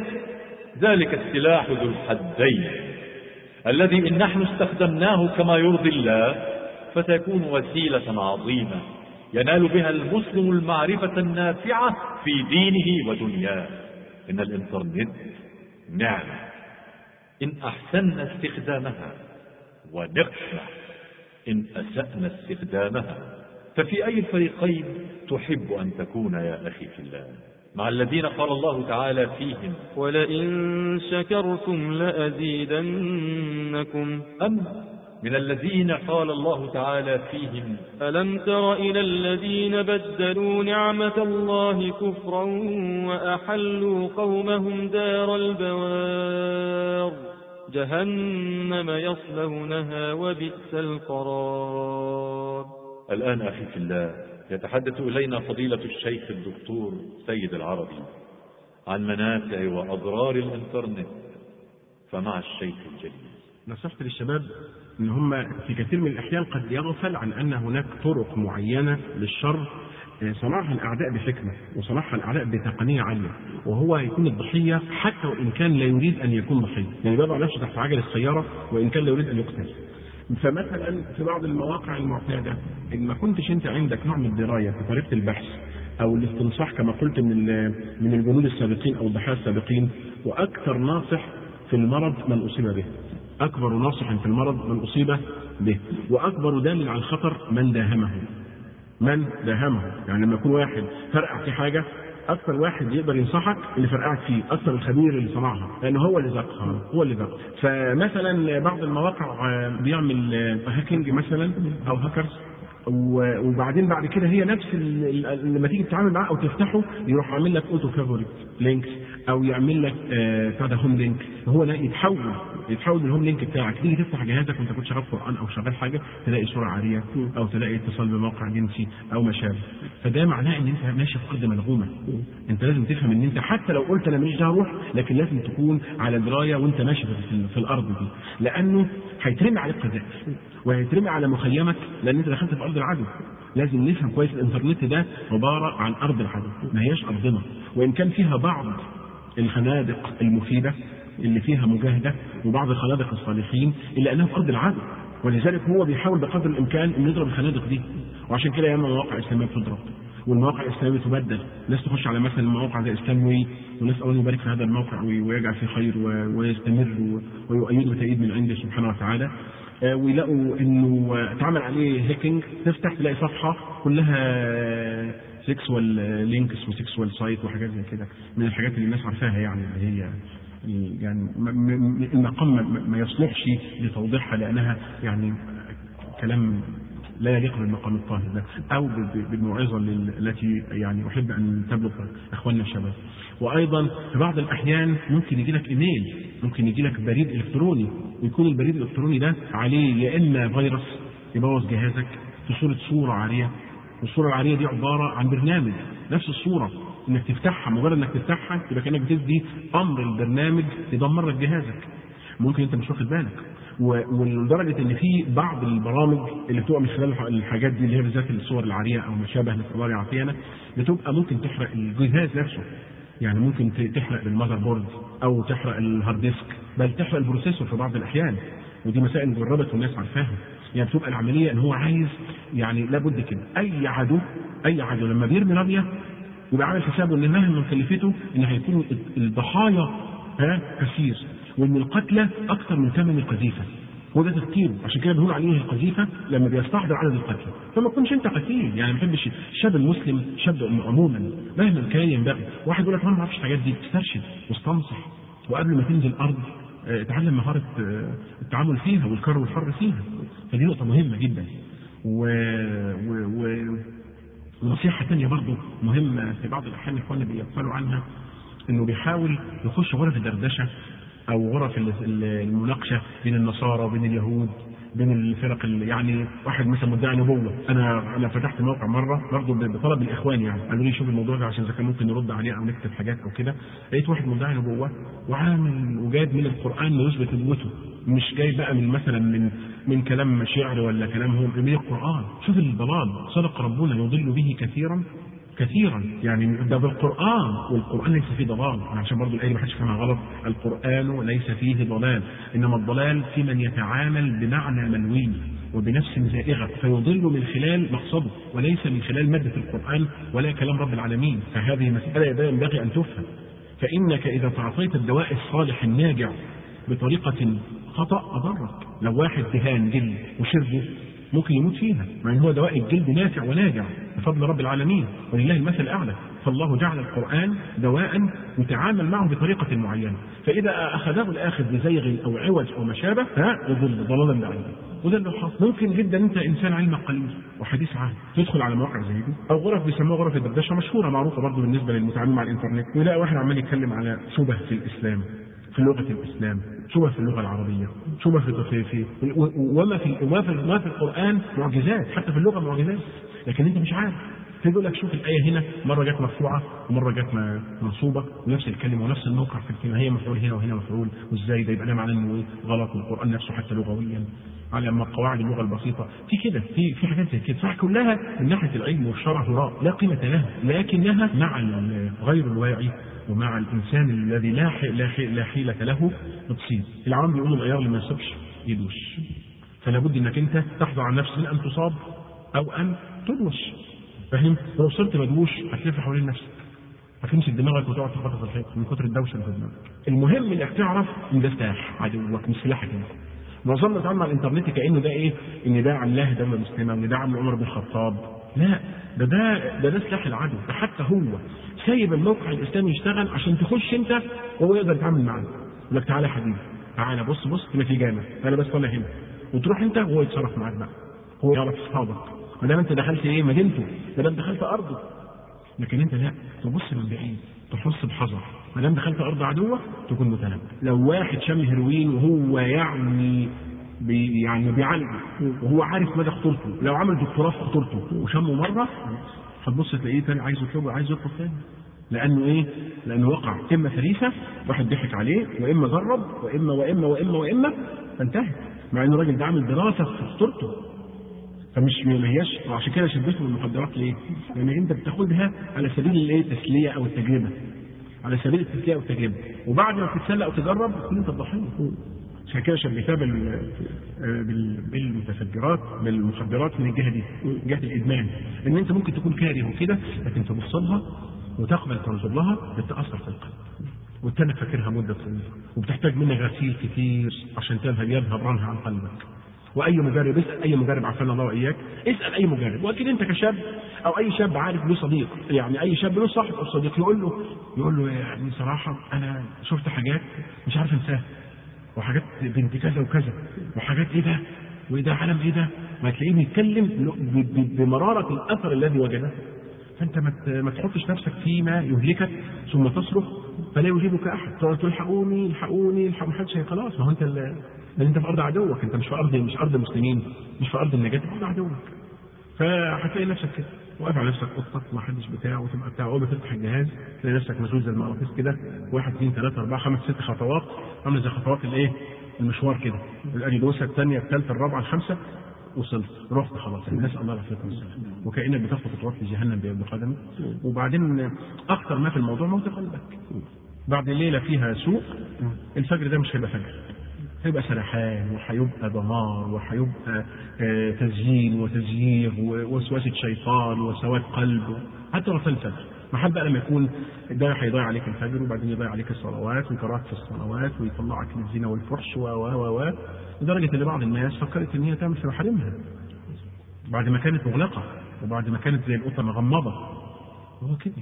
ذلك السلاح ذو الحدين. الذي إن نحن استخدمناه كما يرضي الله فسيكون وسيلة عظيمة ينال بها المسلم المعرفة النافعة في دينه ودنياه. إن الإنترنت نعمة. إن أحسننا استخدامها ونقمة إن أسأنا استخدامها. ففي أي الفريقين تحب أن تكون يا أخي في الله؟ مع الذين قال الله تعالى فيهم. ولئن شكرتم لأزيدنكم. أم من الذين قال الله تعالى فيهم. ألم تر إلى الذين بدلوا نعمة الله كفرا وأحلوا قومهم دار البوار؟ جهنم يصلونها وبئس القرار. الآن أخي في الله يتحدث إلينا فضيلة الشيخ الدكتور سيد العربي عن منافع وأضرار الإنترنت فمع الشيخ الجليل. نصحت للشباب إن هم في كثير من الأحيان قد يغفل عن أن هناك طرق معينة للشر صنعها الأعداء بحكمة وصنعها الأعداء بتقنية عالية وهو يكون الضحية حتى وإن كان لا يريد أن يكون ضحية. يعني بيضع نفسه تحت عجل السيارة وإن كان لا يريد أن يقتل. فمثلا في بعض المواقع المعتادة إن ما كنتش أنت عندك نوع من الدراية في طريقة البحث أو الاستنصاح كما قلت من من الجنود السابقين أو الضحايا السابقين وأكثر ناصح في المرض من أصيب به. أكبر ناصح في المرض من أصيب به. وأكبر دال على الخطر من داهمه. من داهمه. يعني لما يكون واحد فرقع في حاجة أكثر واحد يقدر ينصحك اللي فرقعك فيه أكثر الخبير اللي صنعها لأن هو اللي ذاقها هو اللي ذاقها فمثلا بعض المواقع بيعمل hacking مثلا أو هاكرز. وبعدين بعد كده هي نفس لما تيجي تتعامل معاه أو تفتحه يروح عامل لك auto favorite links أو يعمل لك بتاع ده home link هو يتحول يتحول الهوم لينك بتاعك. تيجي تفتح جهازك وأنت كنت شغال قرآن أو شغال حاجة تلاقي صورة عارية أو تلاقي اتصال بموقع جنسي أو ما شابه فده معناه إن أنت ماشي في أرض ملغومة. أنت لازم تفهم إن أنت حتى لو قلت أنا ماليش دعوة أروح لكن لازم تكون على دراية وأنت ماشي في, في الأرض دي. لأنه هيترمي عليك قذائف. وهيترمي على مخيمك لأن أنت دخلت في أرض العدو. لازم نفهم كويس الإنترنت ده عبارة عن أرض العدو ما هياش أرضنا. وإن كان فيها بعض الخنادق المفيدة اللي فيها مجاهدة وبعض الخنادق الصالحين إلا أنها في أرض العدو. ولذلك هو بيحاول بقدر الإمكان إنه يضرب الخنادق دي. وعشان كده ياما مواقع اسلاميه بتضرب والمواقع الإسلامية تبدل ناس تخش على مثلا مواقع زي اسلام وي وناس الله يبارك في هذا الموقع ويجعل فيه خير ويستمر ويؤيده تأييد من عنده سبحانه وتعالى. ويلاقوا إنه اتعمل عليه هيكينج تفتح تلاقي صفحة كلها سيكسوال links و sexual site وحاجات زي كده. من الحاجات اللي الناس عارفاها يعني اللي هي يعني المقام ما يصلحش لتوضيحها لأنها يعني كلام لا يليق بالمقام الطاهر ده أو بالموعظة التي يعني أحب أن تبلغ إخواننا الشباب. وأيضا في بعض الأحيان ممكن يجي لك إيميل ممكن يجي لك بريد إلكتروني ويكون البريد الإلكتروني ده عليه يا إما فيروس يبوظ جهازك في صورة صورة عارية والصورة العارية دي عبارة عن برنامج نفس الصورة إنك تفتحها مجرد إنك تفتحها يبقى كأنك بتدي أمر البرنامج يدمر لك جهازك. ممكن أنت مش واخد بالك. ولدرجة إن في بعض البرامج اللي بتبقى من خلال الحاجات دي اللي هي بالذات الصور العارية أو ما شابه الله يعافينا بتبقى ممكن تحرق الجهاز نفسه. يعني ممكن تحرق ال motherboard أو تحرق ال hard disk بل تحرق ال processor في بعض الأحيان. ودي مسائل جربت والناس عارفاها. يعني بتبقى العملية إن هو عايز يعني لابد كده. أي عدو أي عدو لما بيرمي رمية يبقى عامل حسابه إن مهما كلفته إن هيكون الضحايا ها كثير. وإن القتلى أكثر من ثمن القذيفة. وده تفكيره عشان كده بنقول عليه القذيفة لما بيستحضر عدد القتلى. فما تكونش أنت قتيل يعني ما بحبش الشاب المسلم شاب عموما. مهما كان ينبغي. واحد يقول لك أنا ما أعرفش الحاجات دي استرشد واستنصح. وقبل ما تنزل الأرض آه، اتعلم مهارة آه، التعامل فيها والكر والفر فيها. فدي نقطة مهمة جدا. و... و... و... ونصيحة ثانية برضه مهمة في بعض الأحيان إخواننا بيغفلوا عنها إنه بيحاول يخش غرف الدردشة. أو غرف ال- ال- المناقشة بين النصارى وبين اليهود بين الفرق يعني واحد مثلا مدعي نبوة. أنا أنا فتحت موقع مرة برضه بطلب الإخوان يعني قالوا لي شوف الموضوع ده عشان إذا كان ممكن نرد عليه أو نكتب حاجات أو كده. لقيت واحد مدعي نبوة وعامل وجاد من القرآن ما يثبت نبوته. مش جاي بقى من مثلا من من كلام شعر ولا كلام هو من القرآن. شوف الضلال. صدق ربنا يضل به كثيرا. كثيرا يعني ده بالقرآن والقرآن ليس فيه ضلال عشان برضو الآية ما حدش فهمها غلط القرآن ليس فيه ضلال إنما الضلال في من يتعامل بمعنى منوي وبنفس زائغة فيضل من خلال مقصده وليس من خلال مادة القرآن ولا كلام رب العالمين فهذه مسألة ينبغي أن تفهم. فإنك إذا تعطيت الدواء الصالح الناجع بطريقة خطأ أضرك. لو واحد دهان جلد وشربه ممكن يموت فيها. مع ان هو دواء الجلد نافع وناجع بفضل رب العالمين ولله المثل الأعلى. فالله جعل القرآن دواء يتعامل معه بطريقة معينة. فإذا أخذه الآخذ بزيغ أو عوج أو ما شابه يضل ضلالا بعيدا. وده اللي حاصل ممكن جدا أنت إنسان علمك قليل وحديث عهد تدخل على مواقع زي دي. أو غرف بيسموها غرف الدردشة مشهورة معروفة برضه بالنسبة للمتعامل مع الإنترنت. ويلاقي واحد عمال يتكلم على شبه في الإسلام. في لغة الإسلام؟ شبه في اللغة العربية؟ شبه في و- وما في وما في وما في القرآن معجزات حتى في اللغة معجزات. لكن أنت مش عارف. فيقول لك شوف الآية هنا مرة جت مرفوعة ومرة جت م- منصوبة ونفس الكلمة ونفس الموقع في الكلمة هي مفعول هنا وهنا مفعول وإزاي ده يبقى ده معناه إنه غلط والقرآن نفسه حتى لغويا. على ما قواعد اللغة البسيطة. في كده في في حاجات زي كده. فكلها من ناحية العلم والشرع هراء لا قيمة لها لكنها مع غير الواعي ومع الإنسان الذي لا لا ح- لا حيلة له بتصيب العوام بيقولوا العيار اللي ما يصيبش يدوش. فلا بد إنك أنت تحذر عن نفسك أن تصاب أو أن تدوش. فاهم؟ لو صرت مدوش هتلف حوالين نفسك. هتمسك دماغك وتقعد تخبط في الحيط من كتر الدوشة اللي في دماغك. المهم إنك تعرف إن ده سلاح عدوك مش سلاحك انت معظمنا بيتعامل مع الإنترنت كأنه ده إيه؟ إن ده عملاه دوله مسلمه وان ده عمل عمر بن الخطاب. لا ده ده ده ده سلاح العدو ده حتى هو سايب الموقع الإسلامي يشتغل عشان تخش أنت وهو يقدر يتعامل معاه يقول لك تعالى يا حبيبي تعالى بص بص هنا في جامع أنا بس طالع هنا. وتروح أنت وهو يتصرف معاك بقى. هو يعرف أصحابك. ما دام أنت دخلت إيه مدينته ما دام دخلت أرضه. لكن أنت لا تبص من بعيد تحس بحذر. ما دام دخلت أرض عدوة تكون متنبه لو واحد شم هيروين وهو يعني بي يعني بيعالجه وهو عارف مدى خطورته لو عمل دكتوراه في خطورته وشمه مرة هتبص تلاقيه تاني عايز يطلبه عايز يطلب تاني لأنه إيه؟ لأنه وقع إما فريسة واحد ضحك عليه وإما جرب وإما وإما وإما وإما فانتهت مع ان الراجل ده عامل دراسة في خطورته فمش ما هياش وعشان كده شبهته بالمخدرات ليه؟ لأن أنت بتاخدها على سبيل الإيه؟ التسلية أو التجربة. على سبيل التسلية أو التجربة، وبعد ما بتتسلى أو تجرب تكون أنت الضحية. بال... بال... بالمتفجرات بالمخدرات من الجهه دي، جهة الإدمان، إن أنت ممكن تكون كاره وكده لكن تبص لها وتقبل تنظر لها بتأثر في القلب. وتانك فاكرها مدة طويلة وبتحتاج منك غسيل كتير عشان تذهب يذهب رنها عن قلبك. وأي مجرب اسأل أي مجرب عافانا الله وإياك اسأل أي مجرب وأكيد أنت كشاب أو أي شاب عارف له صديق يعني أي شاب له صاحب أو صديق يقول له يقول له يعني صراحة أنا شفت حاجات مش عارف أنساها وحاجات بنت كذا وكذا وحاجات إيه ده؟ وايه ده عالم إيه ده؟ ما تلاقيه بيتكلم بمرارة الأثر الذي وجده فأنت ما تحطش نفسك فيما يهلكك ثم تصرخ فلا يجيبك أحد. تقول الحقوني الحقوني الحقوني محدش خلاص ما هو أنت لأن أنت في أرض عدوك. أنت مش في ارض مش أرض المسلمين مش في أرض النجاة في أرض عدوك. فهتلاقي نفسك كده. واقف على نفسك قطك ما حدش بتاعه وتبقى بتاع أول ما تفتح الجهاز تلاقي نفسك مسؤول زي المقاطيس كده. واحد اثنين ثلاثة أربعة خمس ست خطوات. عاملة زي خطوات الإيه؟ المشوار كده. الادي دوسه الثانية الثالثه الرابعة الخامسة. وصلت. رحت خلاص. الناس الله العافيه والسلام وكأنك بتخطو خطوات لجهنم بقدمك وبعدين اخطر ما في الموضوع موت قلبك. بعد ليلة فيها سوء الفجر ده مش هيبقى فجر. هيبقى سرحان وهيبقى دمار وهيبقى آه، تزيين وتزييغ ووسوسه شيطان وسواد قلب حتى رسائل الفجر. ما حد بقى لما يكون ده هيضيع عليك الفجر وبعدين يضيع عليك الصلوات وقراءة في الصلوات ويطلعك للزنا والفحش و و و و. لدرجة إن بعض الناس فكرت إن هي تعمل في محارمها بعد ما كانت مغلقة وبعد ما كانت زي القطة مغمضة. هو كده.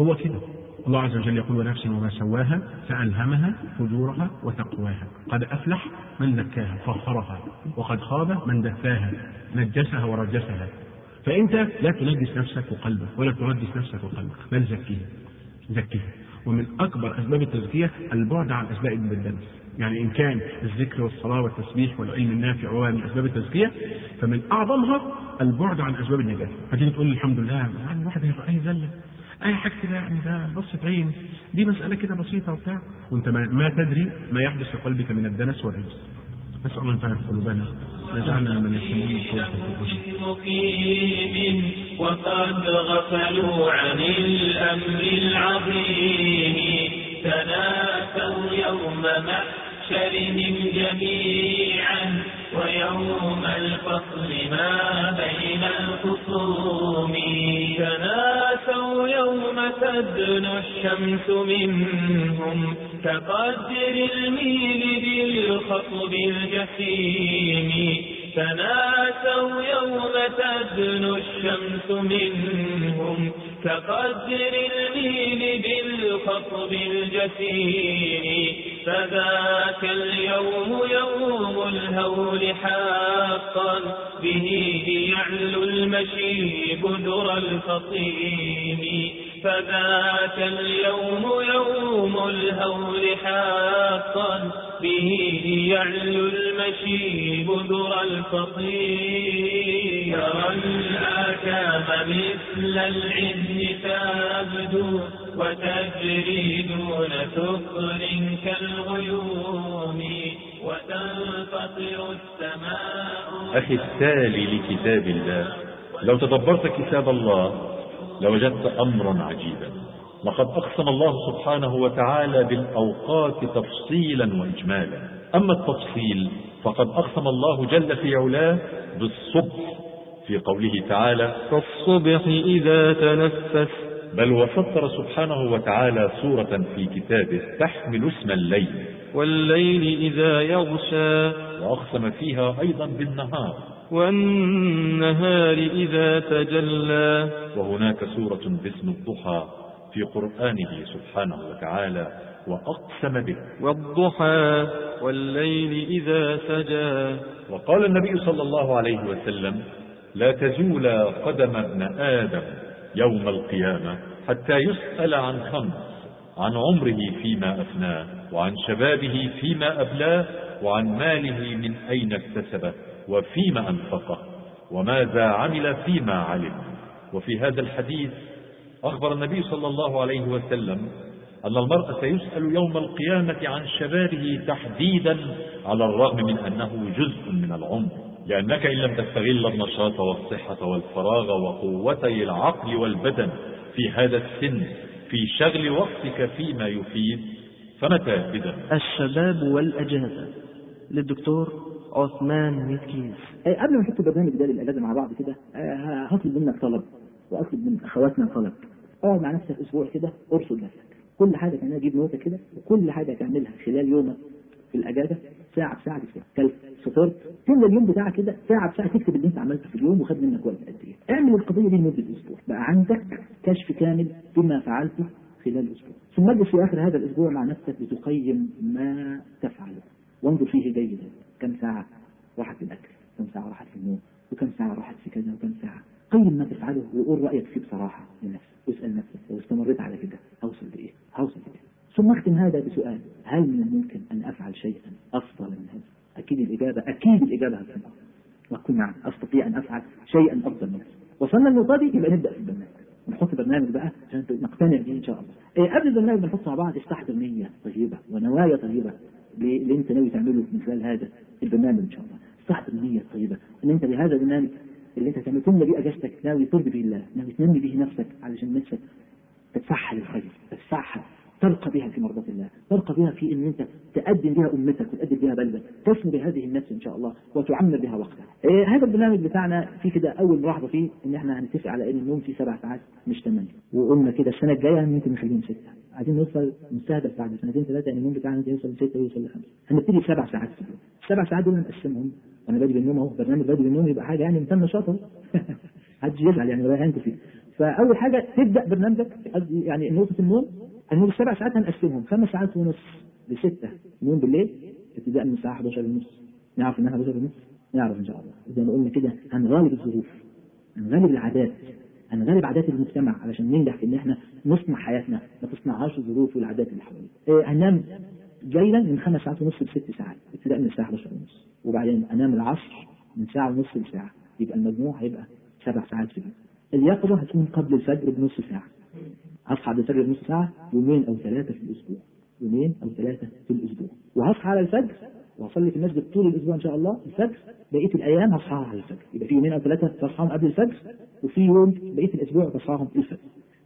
هو كده. الله عز وجل يقول ونفس وما سواها فألهمها فجورها وتقواها. قد أفلح من زكاها طهرها وقد خاب من دساها نجسها ورجسها. فأنت لا تنجس نفسك وقلبك ولا تنجس نفسك وقلبك بل زكيها؟ زكيها. ومن أكبر أسباب التزكية البعد عن أسباب الدنس يعني إن كان الذكر والصلاة والتسبيح والعلم النافع وهو من أسباب التزكية فمن أعظمها البعد عن أسباب النجاسة فتيجي تقول الحمد لله يعني الواحد هيبقى أي زلة أي حاجة كده يعني ده بصة عين. دي مسألة كده بسيطة وبتاع. وأنت ما, ما تدري ما يحدث في قلبك من الدنس والرجس نسأل الله أن ينفع قلوبنا ويجعلنا من مقيم وقد غفلوا عن الأمر العظيم. تناسوا يوم محشرهم جميعا. ويوم الفصل ما بين الخصوم تناسوا يوم تدنو الشمس منهم كقدر الميل بالخطب الجسيم. تناسوا يوم تدنو الشمس منهم كقدر الميل بالخطب الجسيم فذاك اليوم يوم الهول حقا به يعلو المشيب در الفطيم فذاك اليوم يوم الهول حقا به يعلو المشيب در الفطيم ترى الآكام مثل العز تبدو وتجري دون ثقل كالغيوم وتنفطر السماء. أخي التالي لكتاب الله لو تدبرت كتاب الله لوجدت أمرا عجيبا. لقد أقسم الله سبحانه وتعالى بالأوقات تفصيلا وإجمالا. أما التفصيل فقد أقسم الله جل في علاه بالصبح في قوله تعالى فالصبح إذا تنفس. بل وسطر سبحانه وتعالى سورة في كتابه تحمل اسم الليل. والليل إذا يغشى. وأقسم فيها أيضا بالنهار. والنهار إذا تجلى. وهناك سورة باسم الضحى. في قرآنه سبحانه وتعالى وأقسم به. والضحى والليل إذا سجى. وقال النبي صلى الله عليه وسلم لا تزول قدم ابن آدم يوم القيامة حتى يسأل عن خمس عن عمره فيما أفناه وعن شبابه فيما أبلاه وعن ماله من أين اكتسبه وفيما أنفقه وماذا عمل فيما علم. وفي هذا الحديث أخبر النبي صلى الله عليه وسلم أن المرء سيسأل يوم القيامة عن شبابه تحديدا على الرغم من أنه جزء من العمر لأنك إن لم تستغل النشاط والصحة والفراغ وقوتي العقل والبدن في هذا السن في شغل وقتك فيما يفيد فمتى إذا الشباب والأجازة. للدكتور عثمان ميكيز آه، قبل ما نحط البرنامج ده للأجازة مع بعض كده آه، هطلب منك طلب. واطلب من أخواتنا طلب اقعد مع نفسك أسبوع كده ارصد نفسك. كل حاجة تعملها جيب نوتة كده وكل حاجة تعملها خلال يومك في الأجازة ساعة بساعه كلت فطرت كل اليوم بتاعك كده ساعة بساعه تكتب اللي انت عملته في اليوم وخد منك وقت قد إيه. اعمل القضية دي لمدة أسبوع. بقى عندك كشف كامل بما فعلته خلال الأسبوع ثم اجلس في آخر هذا الأسبوع مع نفسك لتقيم ما تفعله. وانظر فيه جيدا. كم ساعة راحت في الاكل كم ساعة راحت في النوم وكم ساعة راحت في كذا؟ وكم ساعة قيم ما تفعله وقول رأيك فيه بصراحة لنفسك واسأل نفسك لو استمريت على كده هوصل لإيه؟ هوصل لكده. ثم أختم هذا بسؤال هل من الممكن أن أفعل شيئا أفضل من هذا؟ أكيد الإجابة أكيد الإجابة هتكون وأكون نعم أستطيع أن أفعل شيئا أفضل من هذا. وصلنا النقطه دي يبقى نبدأ في البرنامج. ونحط برنامج بقى عشان نقتنع به إن شاء الله. إيه قبل البرنامج بنحط مع بعض استحضر نية طيبة ونوايا طيبة اللي أنت ناوي تعمله من خلال هذا البرنامج إن شاء الله. استحضر النيه الطيبه إن أنت بهذا البرنامج اللي انت تعمل تملى بيه اجازتك ناوي ترضي به الله ناوي تنمي به نفسك علشان نفسك تتفحل الخير تتفحل ترقى بها في مرضاة الله ترقى بها في إن أنت تقدم بها أمتك وتقدم بها بلدك تسمو بهذه النفس إن شاء الله وتعمر بها وقتها. إيه هذا البرنامج بتاعنا في كده أول ملاحظة فيه إن إحنا هنتفق على إن النوم فيه سبع ساعات مش ثمانيه وقلنا كده السنة الجاية ممكن نخليهم ستة. عايزين نوصل مستهدف بعد سنتين ثلاثة إن النوم بتاعنا يوصل لسته ويوصل لخمسة. هنبتدي بسبع ساعات في اليوم. السبع ساعات دول نقسمهم أنا بادئ بالنوم أهو برنامج بادئ بالنوم يبقى حاجة يعني مثال نشاط اهو محدش يزعل يعني يهنك فيه. فأول حاجة تبدأ برنامجك يعني نقطة النوم النوم السبع ساعات هنقسمهم خمس ساعات ونص لستة؟ نوم بالليل؟ ابتداء من الساعة 11 ونص. نعرف إنها 11 ونص؟ نعرف إن شاء الله. زي ما قلنا كده هنغالب الظروف هنغالب العادات هنغالب عادات المجتمع علشان ننجح في إن إحنا نصنع حياتنا ما تصنعهاش الظروف والعادات اللي حوالينا. إيه هننام ليلا من خمس ساعات ونص لست ساعات. ابتداء من الساعة 11 ونص. وبعدين انام العصر من ساعة ونص لساعة. يبقى المجموع هيبقى سبع ساعات في اليوم. اليقظة هتكون قبل الفجر بنص ساعة. هصحى قبل الفجر بنص ساعة؟ يومين أو ثلاثة في الأسبوع. يومين أو ثلاثة في الأسبوع. وهصحى على الفجر. وهصلي في المسجد طول الأسبوع إن شاء الله الفجر. بقية الأيام هصحى على الفجر. يبقى في يومين أو ثلاثة بصحاهم قبل الفجر. وفي يوم بقية الأسبوع بصحاهم الفجر.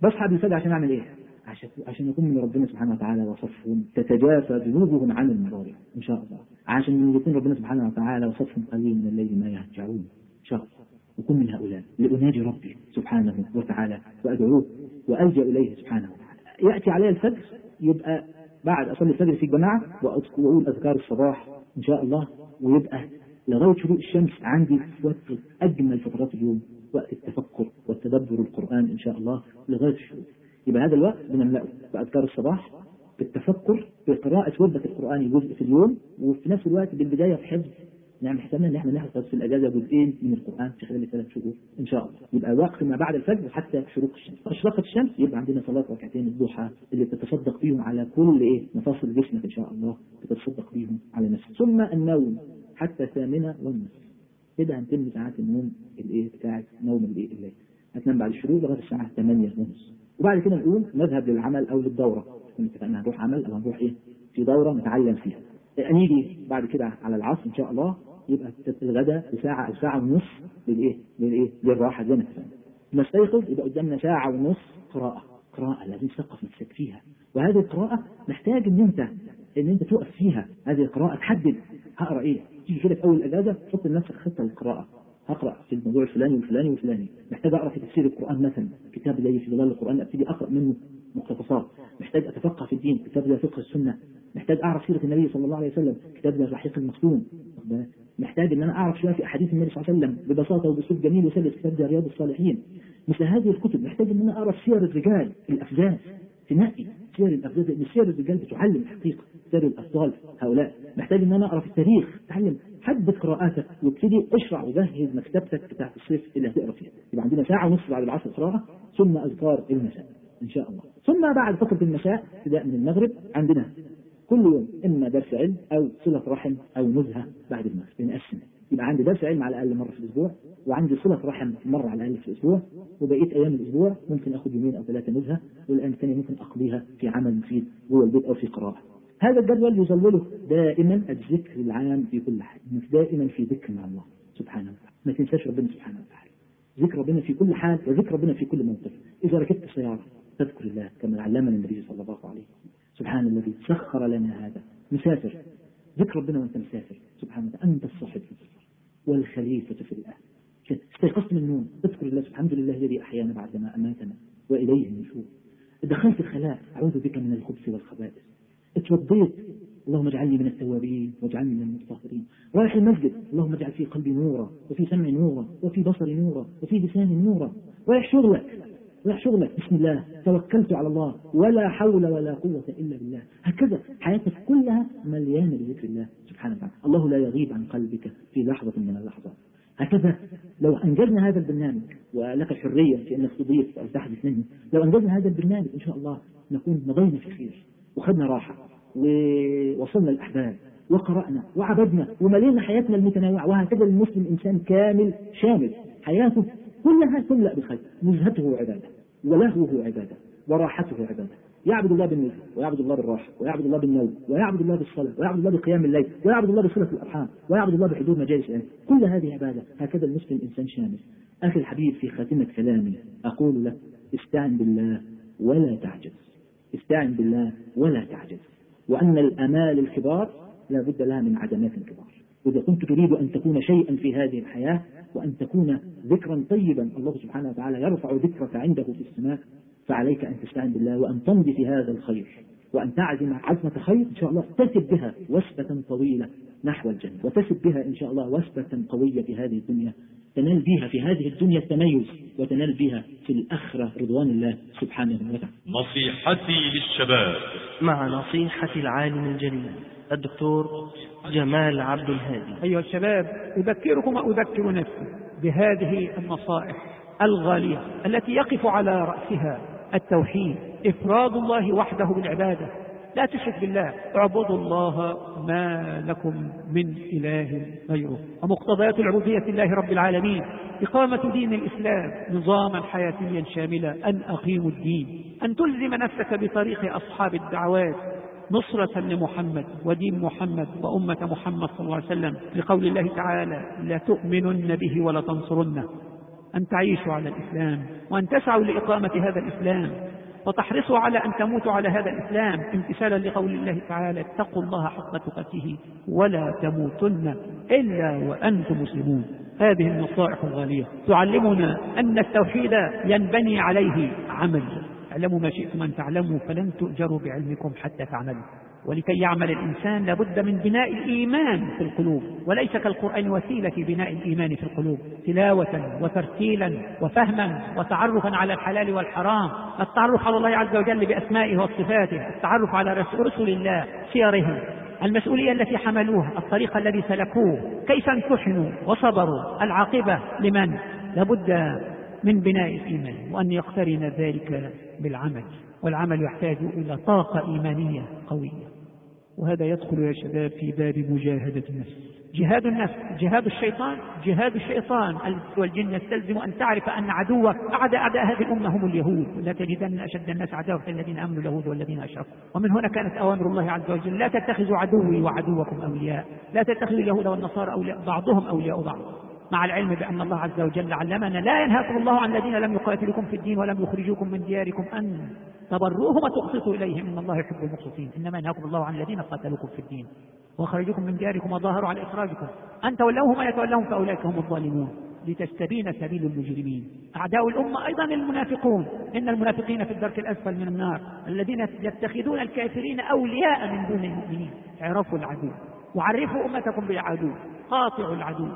بصحى قبل الفجر عشان أعمل إيه؟ عشان عشان يكون من ربنا سبحانه وتعالى وصفهم تتجافى جنوبهم عن المضارع إن شاء الله. عشان يكون ربنا سبحانه وتعالى وصفهم قليل من الليل ما يهجعون. إن شاء الله. وكن من هؤلاء لأناجي ربي سبحانه وتعالى. وأدعوه. وألجأ إليه سبحانه وتعالى. يأتي علي الفجر يبقى بعد أصلي الفجر في جماعة وأقول أذكار الصباح إن شاء الله ويبقى لغاية شروق الشمس عندي وقت أجمل فترات اليوم وقت التفكر والتدبر القرآن إن شاء الله لغاية الشروق. يبقى هذا الوقت بنملأه بأذكار الصباح بالتفكر بقراءة وردة القرآن جزء في اليوم وفي نفس الوقت بالبداية في حفظ نعمل حسابنا إن إحنا نحفظ في الأجازة جزئين من القرآن في خلال الثلاث شهور إن شاء الله. يبقى وقت ما بعد الفجر حتى شروق الشمس. اشرقت الشمس؟ يبقى عندنا صلاة ركعتين الضحى اللي بتتصدق بيهم على كل إيه؟ مفاصل جسمك إن شاء الله. بتتصدق بيهم على نفسك. ثم النوم حتى الثامنة والنصف. كده هنتم ساعات النوم الإيه؟ بتاعت نوم الإيه؟ الليل. هتنام بعد الشروق لغاية الساعة 8 ونص وبعد كده نقوم نذهب للعمل أو للدورة. اتفقنا هنروح عمل أو هنروح إيه؟ في دورة نتعلم فيها. نيجي بعد كده على العصر إن شاء الله. يبقى الغداء بساعة أو ساعة ونص للإيه؟ للإيه؟ للراحة زي ما. نستيقظ يبقى قدامنا ساعة ونص قراءة، قراءة لازم تثقف نفسك فيها، وهذه القراءة محتاج إن أنت إن أنت تقف فيها، هذه القراءة تحدد. هقرأ إيه؟ تيجي كده في أول الأجازة تحط لنفسك خطة للقراءة، هقرأ في الموضوع الفلاني والفلاني والفلاني، محتاج أقرأ في تفسير القرآن مثلا، كتاب زي في ظلال القرآن أبتدي أقرأ منه مقتطفات، محتاج أتفقه في الدين، كتاب زي فقه السنة، محتاج أعرف سيرة النبي صلى الله عليه وسلم، كتاب زي الرحيق المختوم، محتاج إن أنا أعرف شوية في أحاديث النبي صلى الله عليه وسلم ببساطة وبأسلوب جميل وسلس كتاب رياض الصالحين. مثل هذه الكتب محتاج إن أنا أعرف سير الرجال الأفزاز. تنقي سير الأفزاز لأن سير الرجال بتعلم الحقيقة سير الأبطال هؤلاء. محتاج إن أنا اقرا في التاريخ تعلم حدد قراءاتك وابتدي اشرع وجهز مكتبتك بتاعت الصيف اللي هتقرا فيها. يبقى عندنا ساعة ونص بعد العصر قراءة ثم أذكار المساء إن شاء الله. ثم بعد فترة المساء ابتداء من المغرب عندنا كل يوم إما درس علم أو صلة رحم أو نزهة بعد المغرب بنقسم يبقى عندي درس علم على الأقل مرة في الأسبوع وعندي صلة رحم مرة على الأقل في الأسبوع وبقيه أيام الأسبوع ممكن اخذ يومين أو ثلاثة نزهة والايام الثانية ممكن أقضيها في عمل مفيد جوه البيت أو في قراءه. هذا الجدول يظلله دائما الذكر العام في كل حال، دائما في ذكر مع الله سبحانه وتعالى، ما تنساش ربنا سبحانه وتعالى. ذكر ربنا في كل حال وذكر ربنا في كل موقف، إذا ركبت سياره تذكر الله كما علمنا النبي صلى الله عليه وسلم. سبحان الذي سخر لنا هذا. مسافر. ذكر ربنا وأنت مسافر. سبحانه وتعالى أنت الصاحب في السفر والخليفة في الأهل. استيقظت من النوم. تذكر الله الحمد لله الذي أحيانا بعدما أماتنا وإليه النشور. دخلت الخلاء. أعوذ بك من الخبث والخبائث. اتوضيت. اللهم اجعلني من التوابين واجعلني من المتطهرين رايح المسجد. اللهم اجعل في قلبي نورا وفي سمعي نورا وفي بصري نورا وفي لساني نورا. رايح شغلك. رايح شغلك. بسم الله. توكلت على الله. ولا حول ولا قوة إلا بالله. هكذا حياتك كلها مليانة بذكر الله سبحانه وتعالى. الله لا يغيب عن قلبك في لحظة من اللحظات. هكذا لو أنجزنا هذا البرنامج ولك الحرية في أنك تضيف أو تحدث منه لو أنجزنا هذا البرنامج إن شاء الله نكون مضينا في خير وخدنا راحة ووصلنا الأحباب وقرأنا وعبدنا وملينا حياتنا المتنوعة وهكذا المسلم إنسان كامل شامل. حياته كلها تملأ بالخير. نزهته عبادة. ولهوه عبادة وراحته عبادة. يعبد الله بالنزهة ويعبد الله بالراحة ويعبد الله بالنوم ويعبد الله بالصلاة ويعبد الله بقيام الليل ويعبد الله بصلة الأرحام ويعبد الله بحضور مجالس العلم. كل هذه عبادة هكذا المسلم إنسان شامل. أخي الحبيب في خاتمة كلامي أقول لك استعن بالله ولا تعجز. استعن بالله ولا تعجز. وأن الأمال الكبار لا بد لها من عدمات كبار. وإذا كنت تريد أن تكون شيئا في هذه الحياة وأن تكون ذكرا طيبا الله سبحانه وتعالى يرفع ذكرك عنده في السماء فعليك أن تستعن بالله وأن تمضي في هذا الخير وأن تعزم عزمة خير إن شاء الله تسب بها وثبة طويلة نحو الجنة وتسب بها إن شاء الله وثبة قوية في هذه الدنيا. تنال بها في هذه الدنيا التميز وتنال بها في الآخرة رضوان الله سبحانه وتعالى. نصيحتي للشباب. مع نصيحة العالم الجليل الدكتور جمال عبد الهادي. أيها الشباب أذكركم وأذكر نفسي بهذه النصائح الغالية التي يقف على رأسها التوحيد إفراد الله وحده بالعبادة لا تشرك بالله. اعبدوا الله ما لكم من إله غيره. ومقتضيات العبودية لله رب العالمين. إقامة دين الإسلام نظاما حياتيا شاملا. أن أقيموا الدين. أن تلزم نفسك بطريق أصحاب الدعوات. نصرة لمحمد ودين محمد وأمة محمد صلى الله عليه وسلم. لقول الله تعالى لتؤمنن به ولتنصرنه أن تعيشوا على الإسلام. وأن تسعوا لإقامة هذا الإسلام. وتحرصوا على أن تموتوا على هذا الإسلام امتثالا لقول الله تعالى اتقوا الله حق تقاته ولا تموتن إلا وأنتم مسلمون. هذه النصائح الغالية. تعلمنا أن التوحيد ينبني عليه عمل. اعلموا ما شئتم أن تعلموا فلن تؤجروا بعلمكم حتى تعملوا. ولكي يعمل الإنسان لابد من بناء الإيمان في القلوب وليس كالقرآن وسيلة في بناء الإيمان في القلوب تلاوة وترتيلا وفهما وتعرفا على الحلال والحرام التعرف على الله عز وجل بأسمائه وصفاته التعرف على رسل الله سيرهم المسؤولية التي حملوها الطريق الذي سلكوه كيف امتحنوا وصبروا العاقبة لمن؟ لابد من بناء الإيمان وأن يقترن ذلك بالعمل والعمل يحتاج إلى طاقة إيمانية قوية. وهذا يدخل يا شباب في باب مجاهدة النفس. جهاد النفس جهاد الشيطان جهاد الشيطان. والجن يستلزم أن تعرف أن عدوك أعداء أعداء هذه الأمة هم اليهود. لا تجدن أشد الناس عداوة الذين آمنوا اليهود والذين أشركوا. ومن هنا كانت أوامر الله عز وجل. لا تتخذوا عدوي وعدوكم أولياء. لا تتخذوا اليهود والنصارى أولياء بعضهم أولياء بعض. مع العلم بأن الله عز وجل علمنا. لا ينهاكم الله عن الذين لم يقاتلكم في الدين ولم يخرجوكم من دياركم. أن تبروهم وتقسطوا إليهم. إن الله يحب المقسطين. إنما ينهاكم الله عن الذين قاتلوكم في الدين وخرجوكم من دياركم وظاهروا على إخراجكم. أن تولوهم ويتولوهم فأولئك هم الظالمون. لتستبين سبيل المجرمين. أعداء الأمة أيضا المنافقون. إن المنافقين في الدرك الأسفل من النار. الذين يتخذون الكافرين أولياء من دون المؤمنين. اعرفوا العدو. وعرفوا أمتكم بالعدو. قاطعوا العدو.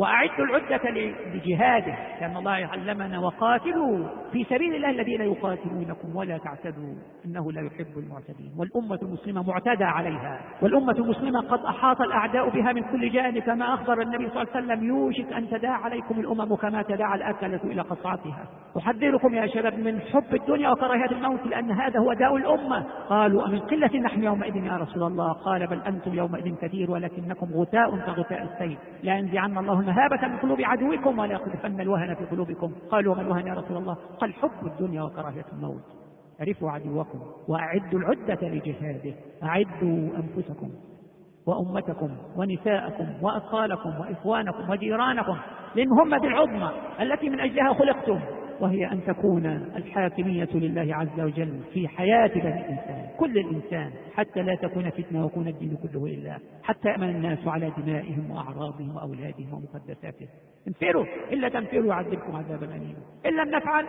وأعدوا العدة لجهاده كان الله علمنا وقاتلوا في سبيل الله الذين يقاتلونكم ولا تعتدوا إنه لا يحب المعتدين. والأمة المسلمة معتدى عليها. والأمة المسلمة قد أحاط الأعداء بها من كل جانب كما أخبر النبي صلى الله عليه وسلم يوشك أن تداعى عليكم الأمم كما تداعى الأكلة إلى قصعتها. أحذركم يا شباب من حب الدنيا وكراهية الموت لأن هذا هو داء الأمة. قالوا أمن قلة نحن يومئذ يا رسول الله؟ قال بل أنتم يومئذ كثير ولكنكم غثاء كغثاء السيل. لا ينزعن الله مهابة من قلوب عدوكم ولا يقذفن الوهن في قلوبكم. قالوا وما الوهن يا رسول الله. قال حب الدنيا وكراهية الموت. عرفوا عدوكم وأعدوا العدة لجهاده. أعدوا أنفسكم وأمتكم ونساءكم وأطفالكم وإخوانكم وجيرانكم. للمهمة العظمى التي من أجلها خلقتم. وهي أن تكون الحاكمية لله عز وجل في بني الإنسان كل الإنسان حتى لا تكون فتنة ويكون الدين كله لله حتى يأمن الناس على دمائهم وأعراضهم وأولادهم ومقدساتهم. انفروا! إلا تنفروا يعذبكم عذابا أليما. إن لم نفعل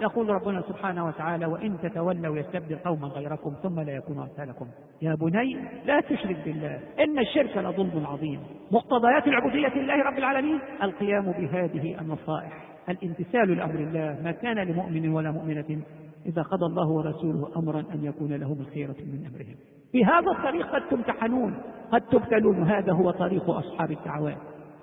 يقول ربنا سبحانه وتعالى وإن تتولوا يستبدل قوما غيركم ثم لا يكونوا أمثالكم. يا بني لا تشرك بالله. إن الشرك لظلم عظيم. مقتضيات العبودية لله رب العالمين. القيام بهذه النصائح. الامتثال لأمر الله ما كان لمؤمن ولا مؤمنة إذا قضى الله ورسوله أمرا أن يكون لهم الخيرة من أمرهم. بهذا الطريق قد تمتحنون قد تبتلون هذا هو طريق أصحاب الدعوات.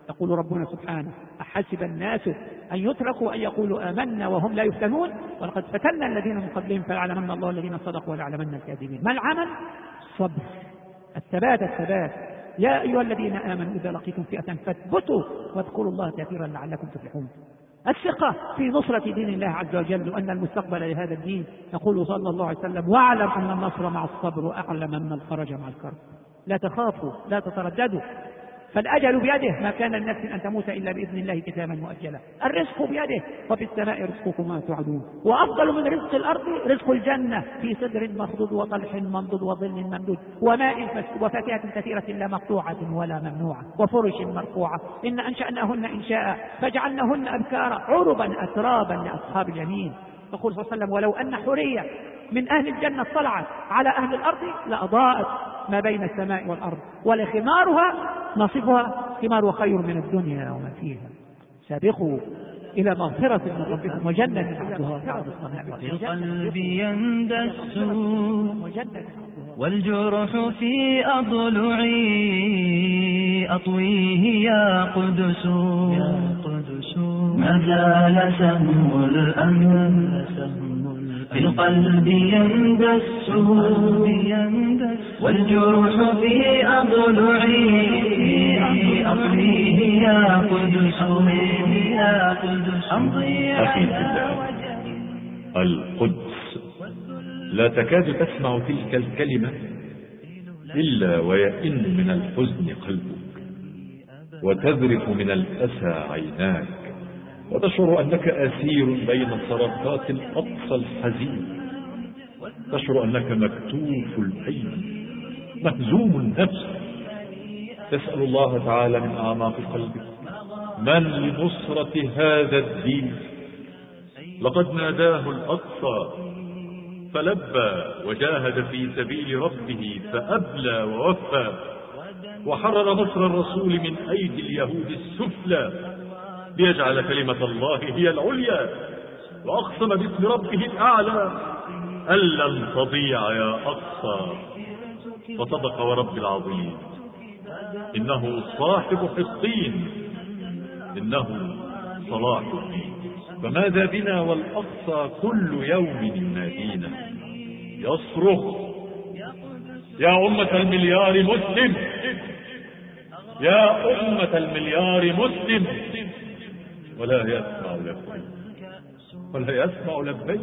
يقول ربنا سبحانه أحسب الناس أن يتركوا أن يقولوا آمنا وهم لا يفتنون؟ ولقد فتنا الذين من قبلهم فيعلمن الله الذين صدقوا وليعلمن الكاذبين. ما العمل؟ الصبر. الثبات الثبات. يا أيها الذين آمنوا إذا لقيتم فئة فاثبتوا واذكروا الله كثيرا لعلكم تفلحون. الثقة في نصرة دين الله عز وجل وأن المستقبل لهذا الدين. يقول صلى الله عليه وسلم واعلم أن النصر مع الصبر وأعلم أن الفرج مع الكرب. لا تخافوا لا تترددوا. فالأجل بيده ما كان لنفس أن تموت إلا بإذن الله كتابا مؤجلا. الرزق بيده وفي السماء رزقكم ما توعدون وأفضل من رزق الأرض رزق الجنة في سدر مخضود وطلح ممدود وظل ممدود. وماء وفاكهة كثيرة لا مقطوعة ولا ممنوعة. وفرش مرفوعة. إن أنشأناهن إنشاء فجعلناهن أبكارا عربا أترابا لأصحاب اليمين. يقول صلى الله عليه وسلم ولو أن حورية من أهل الجنة اطلعت على أهل الأرض لأضاءت ما بين السماء والأرض. ولخمارها نصفها خمار خير من الدنيا وما فيها. سابقوا إلى مغفرة من ربكم وجنة عرضها القلب يندس والجرح في أضلعي أطويه يا قدس. ما زال سهم الأمن القلب يندس والجرح في أضلعي أطويه يا قدس يا قدس أمضي في القدس. لا تكاد تسمع تلك الكلمة إلا ويئن من الحزن قلبك وتذرف من الأسى عيناك. وتشعر أنك أسير بين صرخات الأقصى الحزين. تشعر أنك مكتوف العين مهزوم النفس. تسأل الله تعالى من أعماق قلبك من لنصرة هذا الدين؟ لقد ناداه الأقصى فلبى وجاهد في سبيل ربه فأبلى ووفى. وحرر مصر الرسول من أيدي اليهود السفلى. ليجعل كلمة الله هي العليا وأقسم باسم ربه الأعلى أن لن تضيع يا أقصى. فصدق ورب العظيم. إنه صاحب حصين إنه صلاح الدين. فماذا بنا والأقصى كل يوم ينادينا يصرخ. يا أمة المليار مسلم. يا أمة المليار مسلم. ولا يسمع لبيك. ولا يسمع لبيك.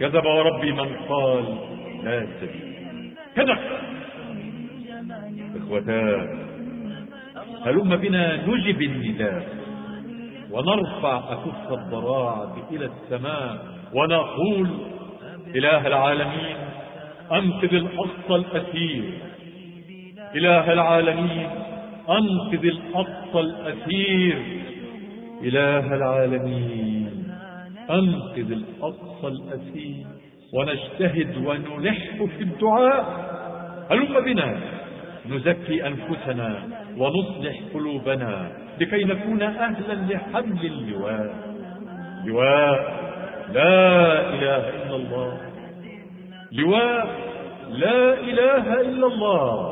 كذب وربي من قال لا سبيل كذب. إخوتان هلم بنا نجب النداء. ونرفع أكف الضراعة إلى السماء. ونقول إله العالمين أنقذ الأقصى الأثير. إله العالمين أنقذ الأقصى الأثير. إله العالمين. أنقذ الأقصى الأثير ونجتهد ونلح في الدعاء. هلم بنا؟ نزكي أنفسنا ونصلح قلوبنا لكي نكون أهلا لحمل اللواء. لواء. لا إله إلا الله. لواء. لا إله إلا الله.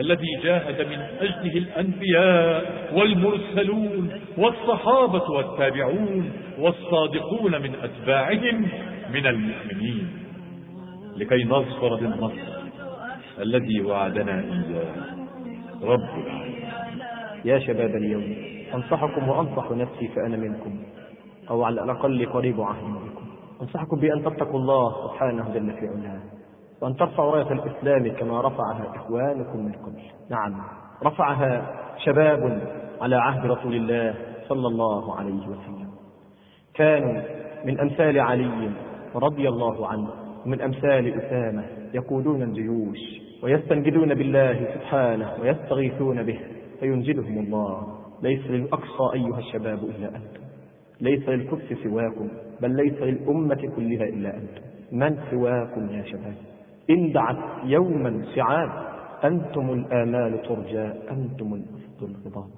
الذي جاهد من أجله الأنبياء والمرسلون والصحابة والتابعون والصادقون من أتباعهم من المؤمنين لكي نظفر بالنصر الذي وعدنا إياه. رب العالمين. يا شباب اليوم أنصحكم وأنصح نفسي فأنا منكم أو على الأقل قريب عهد بكم أنصحكم بأن تتقوا الله سبحانه جل في علاه. وأن ترفعوا راية الإسلام كما رفعها إخوانكم من قبل. نعم. رفعها شباب على عهد رسول الله صلى الله عليه وسلم. كانوا من أمثال علي رضي الله عنه ومن أمثال أسامة يقودون الجيوش ويستنجدون بالله سبحانه ويستغيثون به فينجدهم الله. ليس للأقصى أيها الشباب إلا أنتم. ليس للقدس سواكم بل ليس للأمة كلها إلا أنتم. من سواكم يا شباب؟ إن دعت يوما سعاد أنتم الآمال ترجى أنتم الأسد الغضاب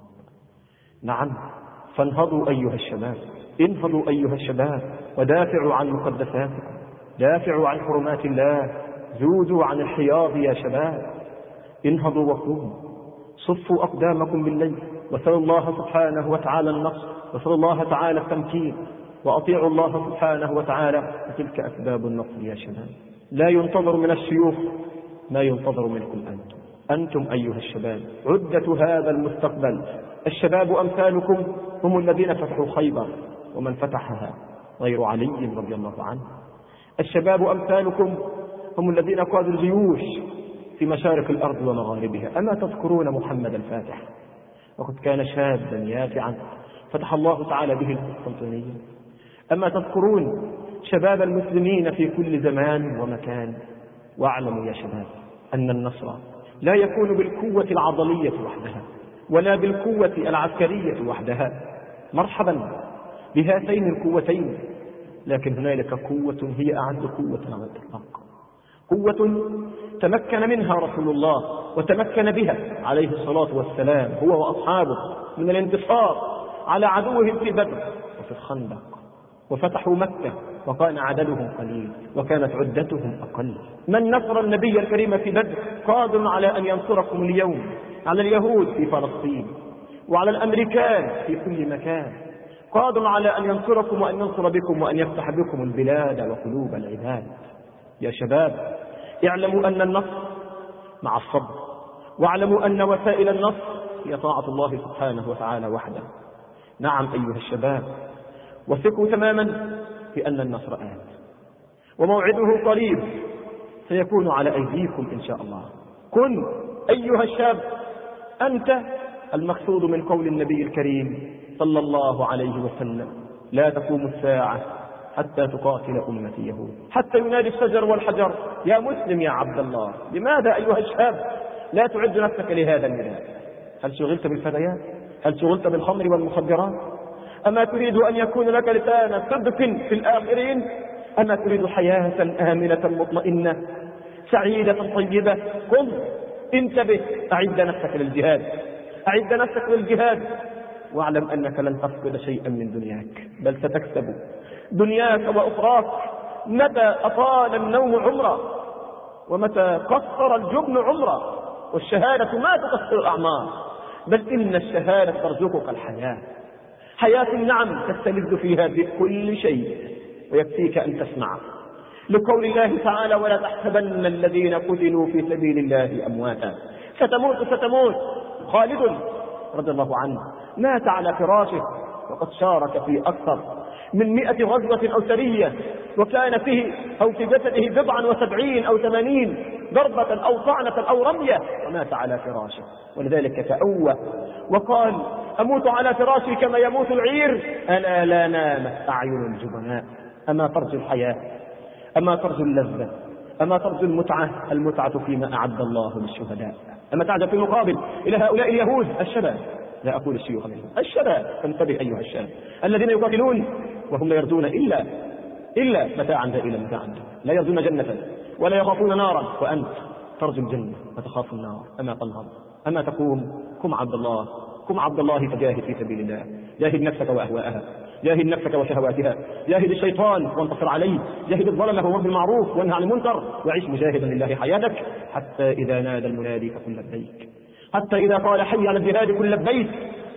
نعم فانهضوا أيها الشباب انهضوا أيها الشباب ودافعوا عن مقدساتكم دافعوا عن حرمات الله زودوا عن الحياض يا شباب. انهضوا وقوموا صفوا أقدامكم بالليل وسلوا الله سبحانه وتعالى النصر وسلوا الله تعالى التمكين وأطيعوا الله سبحانه وتعالى. وتلك أسباب النصر يا شباب. لا ينتظر من الشيوخ ما ينتظر منكم أنتم. أنتم أيها الشباب عدة هذا المستقبل. الشباب أمثالكم هم الذين فتحوا خيبر ومن فتحها غير علي رضي الله عنه. الشباب أمثالكم هم الذين قادوا الجيوش في مشارق الأرض ومغاربها. أما تذكرون محمد الفاتح؟ وقد كان شابا يافعا فتح الله تعالى به القسطنطينية. أما تذكرون شباب المسلمين في كل زمان ومكان. واعلموا يا شباب أن النصر لا يكون بالقوة العضلية وحدها ولا بالقوة العسكرية وحدها. مرحبا بهاتين القوتين لكن هنالك قوة هي أعز قوة على الإطلاق. قوة تمكن منها رسول الله وتمكن بها عليه الصلاة والسلام هو وأصحابه من الانتصار على عدوهم في بدر وفي الخندق وفتحوا مكة وكان عددهم قليل وكانت عدتهم أقل. من نصر النبي الكريم في بدر قادر على أن ينصركم اليوم. على اليهود في فلسطين. وعلى الأمريكان في كل مكان. قادر على أن ينصركم وأن ينصر بكم وأن يفتح بكم البلاد وقلوب العباد. يا شباب اعلموا أن النصر مع الصبر. واعلموا أن وسائل النصر هي طاعة الله سبحانه وتعالى وحده. نعم أيها الشباب وثقوا تماما في أن النصر آت. وموعده قريب. سيكون على أيديكم إن شاء الله. كن أيها الشاب. أنت المقصود من قول النبي الكريم صلى الله عليه وسلم. لا تقوم الساعة حتى تقاتل أمتي يهود حتى ينادي الشجر والحجر. يا مسلم يا عبد الله لماذا أيها الشاب لا تعد نفسك لهذا النداء هل شغلت بالفتيات؟ هل شغلت بالخمر والمخدرات؟ أما تريد أن يكون لك لسان صدق في الآخرين؟ أما تريد حياة آمنة مطمئنة سعيدة طيبة قم انتبه أعد نفسك للجهاد. أعد نفسك للجهاد. واعلم أنك لن تفقد شيئا من دنياك بل ستكسب. دنياك وأخراك متى أطال النوم عمرا؟ ومتى قصر الجبن عمرا؟ والشهادة ما تقصر الأعمار بل إن الشهادة ترزقك الحياة. حياة نعم تستلذ فيها بكل شيء ويكفيك أن تسمع. لقول الله تعالى ولا تحسبن الذين قتلوا في سبيل الله أمواتا. ستموت ستموت. خالد رضي الله عنه مات على فراشه وقد شارك في أكثر من مئة غزوة أو سرية وكان فيه أو في جسده بضعا وسبعين أو ثمانين ضربة أو طعنة أو رمية ومات على فراشه. ولذلك تأوى وقال أموت على فراشي كما يموت العير. ألا لا نامت أعين الجبناء. أما ترجو الحياة. أما ترجو اللذة. أما ترجو المتعة. المتعة فيما أعد الله للشهداء. أما تعجب في المقابل إلى هؤلاء اليهود. الشباب. لا أقول الشيوخ منهم. الشباب. فانتبه أيها الشاب. الذين يقاتلون وهم لا يرجون إلا إلا متاعا ذائلا متاعا. لا يرجون جنة. ولا يخافون نارا. وأنت ترجو الجنة. وتخاف النار. أما تنهض. أما تقوم. قم عبد الله. قم عبد الله فجاهد في سبيل الله. جاهد نفسك وأهواءها. جاهد نفسك وشهواتها. جاهد الشيطان وانتصر عليه. جاهد الظلمة وامر بالمعروف وانهى عن المنكر. وعيش مجاهدا لله حياتك حتى إذا نادى المنادي فكن لبيك. حتى إذا قال حي على الجهاد كن لبيك.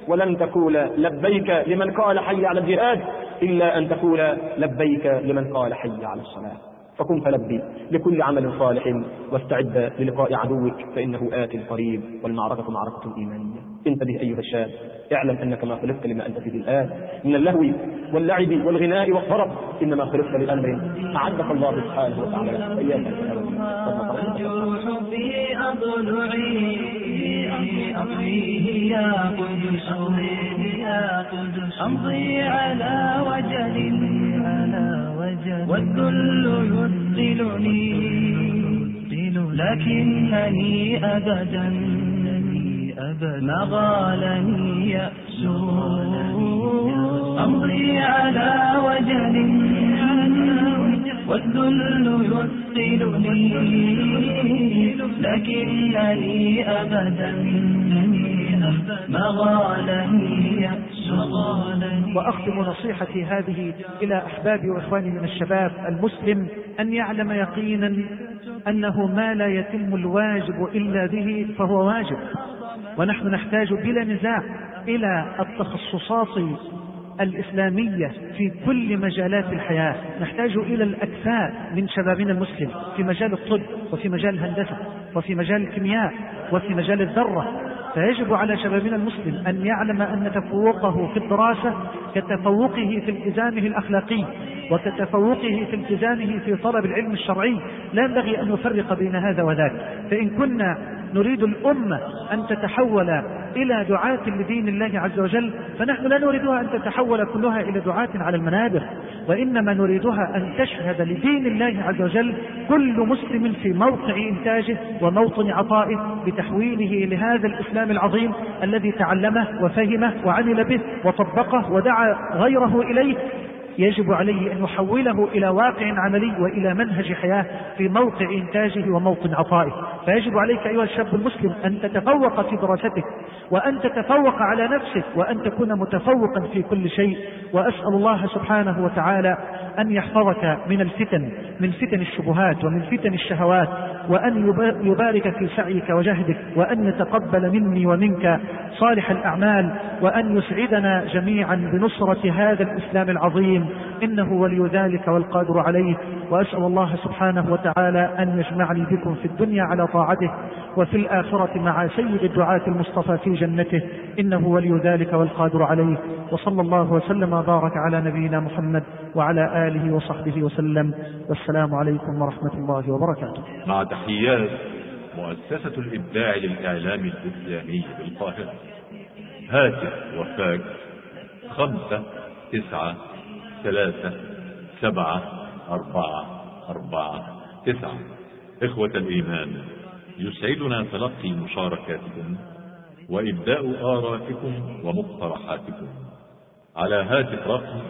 ولن تقول لبيك لمن قال حي على الجهاد إلا أن تقول لبيك لمن قال حي على الصلاة. فكن فلبي لكل عمل صالح واستعد للقاء عدوك فإنه آت قريب والمعركة معركة إيمانية. انتبه أيها الشاب اعلم أنك ما خلقت لما أنت فيه الآن. من اللهو واللعب والغناء والطرب إنما خلقت لأمر أعدك الله سبحانه وتعالى. إياك في أضلعي أمريه يا يا قدس أمضي على وجل. والذل يثقلني لكنني أبدا ما غالني يأس أمضي على وجل والذل يثقلني لكنني أبدا ما غالني يأس وأختم نصيحتي هذه إلى أحبابي وإخواني من الشباب المسلم أن يعلم يقينا أنه ما لا يتم الواجب إلا به فهو واجب. ونحن نحتاج بلا نزاع إلى التخصصات الإسلامية في كل مجالات الحياة. نحتاج إلى الأكفاء من شبابنا المسلم في مجال الطب وفي مجال الهندسة. وفي مجال الكيمياء وفي مجال الذرة فيجب على شبابنا المسلم أن يعلم أن تفوقه في الدراسة كتفوقه في التزامه الأخلاقي وكتفوقه في التزامه في طلب العلم الشرعي. لا ينبغي أن نفرق بين هذا وذاك. فإن كنا نريد الأمة أن تتحول إلى دعاة لدين الله عز وجل فنحن لا نريدها أن تتحول كلها إلى دعاة على المنابر وإنما نريدها أن تشهد لدين الله عز وجل كل مسلم في موقع إنتاجه وموطن عطائه بتحويله لهذا الإسلام العظيم الذي تعلمه وفهمه وعمل به وطبقه ودعا غيره إليه. يجب عليه أن يحوله إلى واقع عملي وإلى منهج حياة في موقع إنتاجه وموطن عطائه. فيجب عليك أيها الشاب المسلم أن تتفوق في دراستك وأن تتفوق على نفسك وأن تكون متفوقا في كل شيء. وأسأل الله سبحانه وتعالى أن يحفظك من الفتن من فتن الشبهات ومن فتن الشهوات وأن يبارك في سعيك وجهدك وأن يتقبل مني ومنك صالح الأعمال وأن يسعدنا جميعا بنصرة هذا الإسلام العظيم. إنه ولي ذلك والقادر عليه. وأسأل الله سبحانه وتعالى أن يجمعني بكم في الدنيا على طاعته وفي الآخرة مع سيد الدعاة المصطفى في جنته. إنه ولي ذلك والقادر عليه. وصلى الله وسلم وبارك على نبينا محمد وعلى آله وصحبه وسلم. والسلام عليكم ورحمة الله وبركاته. مع تحيات مؤسسة الإبداع للإعلام الإسلامي بالقاهرة. هاتف وفاك خمسة تسعة ثلاثة سبعة أربعة أربعة تسعة. إخوة الإيمان يسعدنا تلقي مشاركاتكم وإبداء آرائكم ومقترحاتكم على هاتف رقم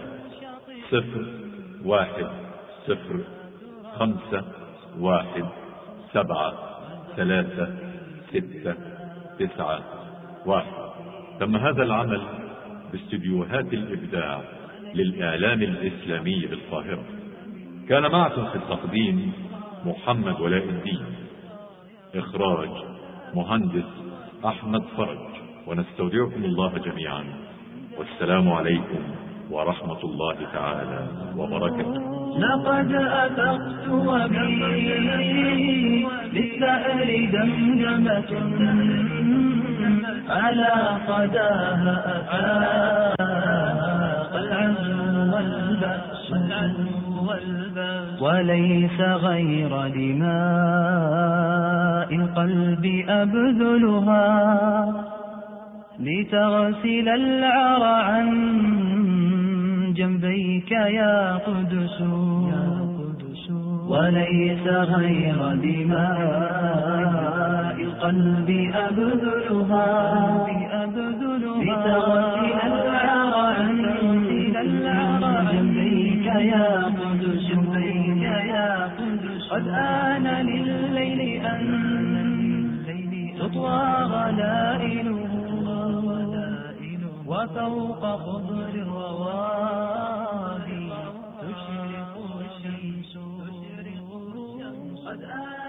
صفر واحد صفر خمسة واحد سبعة ثلاثة ستة تسعة واحد. تم هذا العمل باستديوهات الإبداع للإعلام الإسلامي بالقاهرة. كان معكم في التقديم محمد ولاء الدين. إخراج مهندس أحمد فرج. ونستودعكم الله جميعا. والسلام عليكم ورحمة الله تعالى وبركاته. لقد أفقت وبي للثأر دمدمة على قداها العزم والبأس وليس غير دماء القلب أبذلها لتغسل العر عن جنبيك يا قدس. وليس غير دماء القلب أبذلها. لتغسل العر عن جنبيك يا قدس قد آن لليل أن تطوى غلائله وفوق خضر الروادي قد آن لليل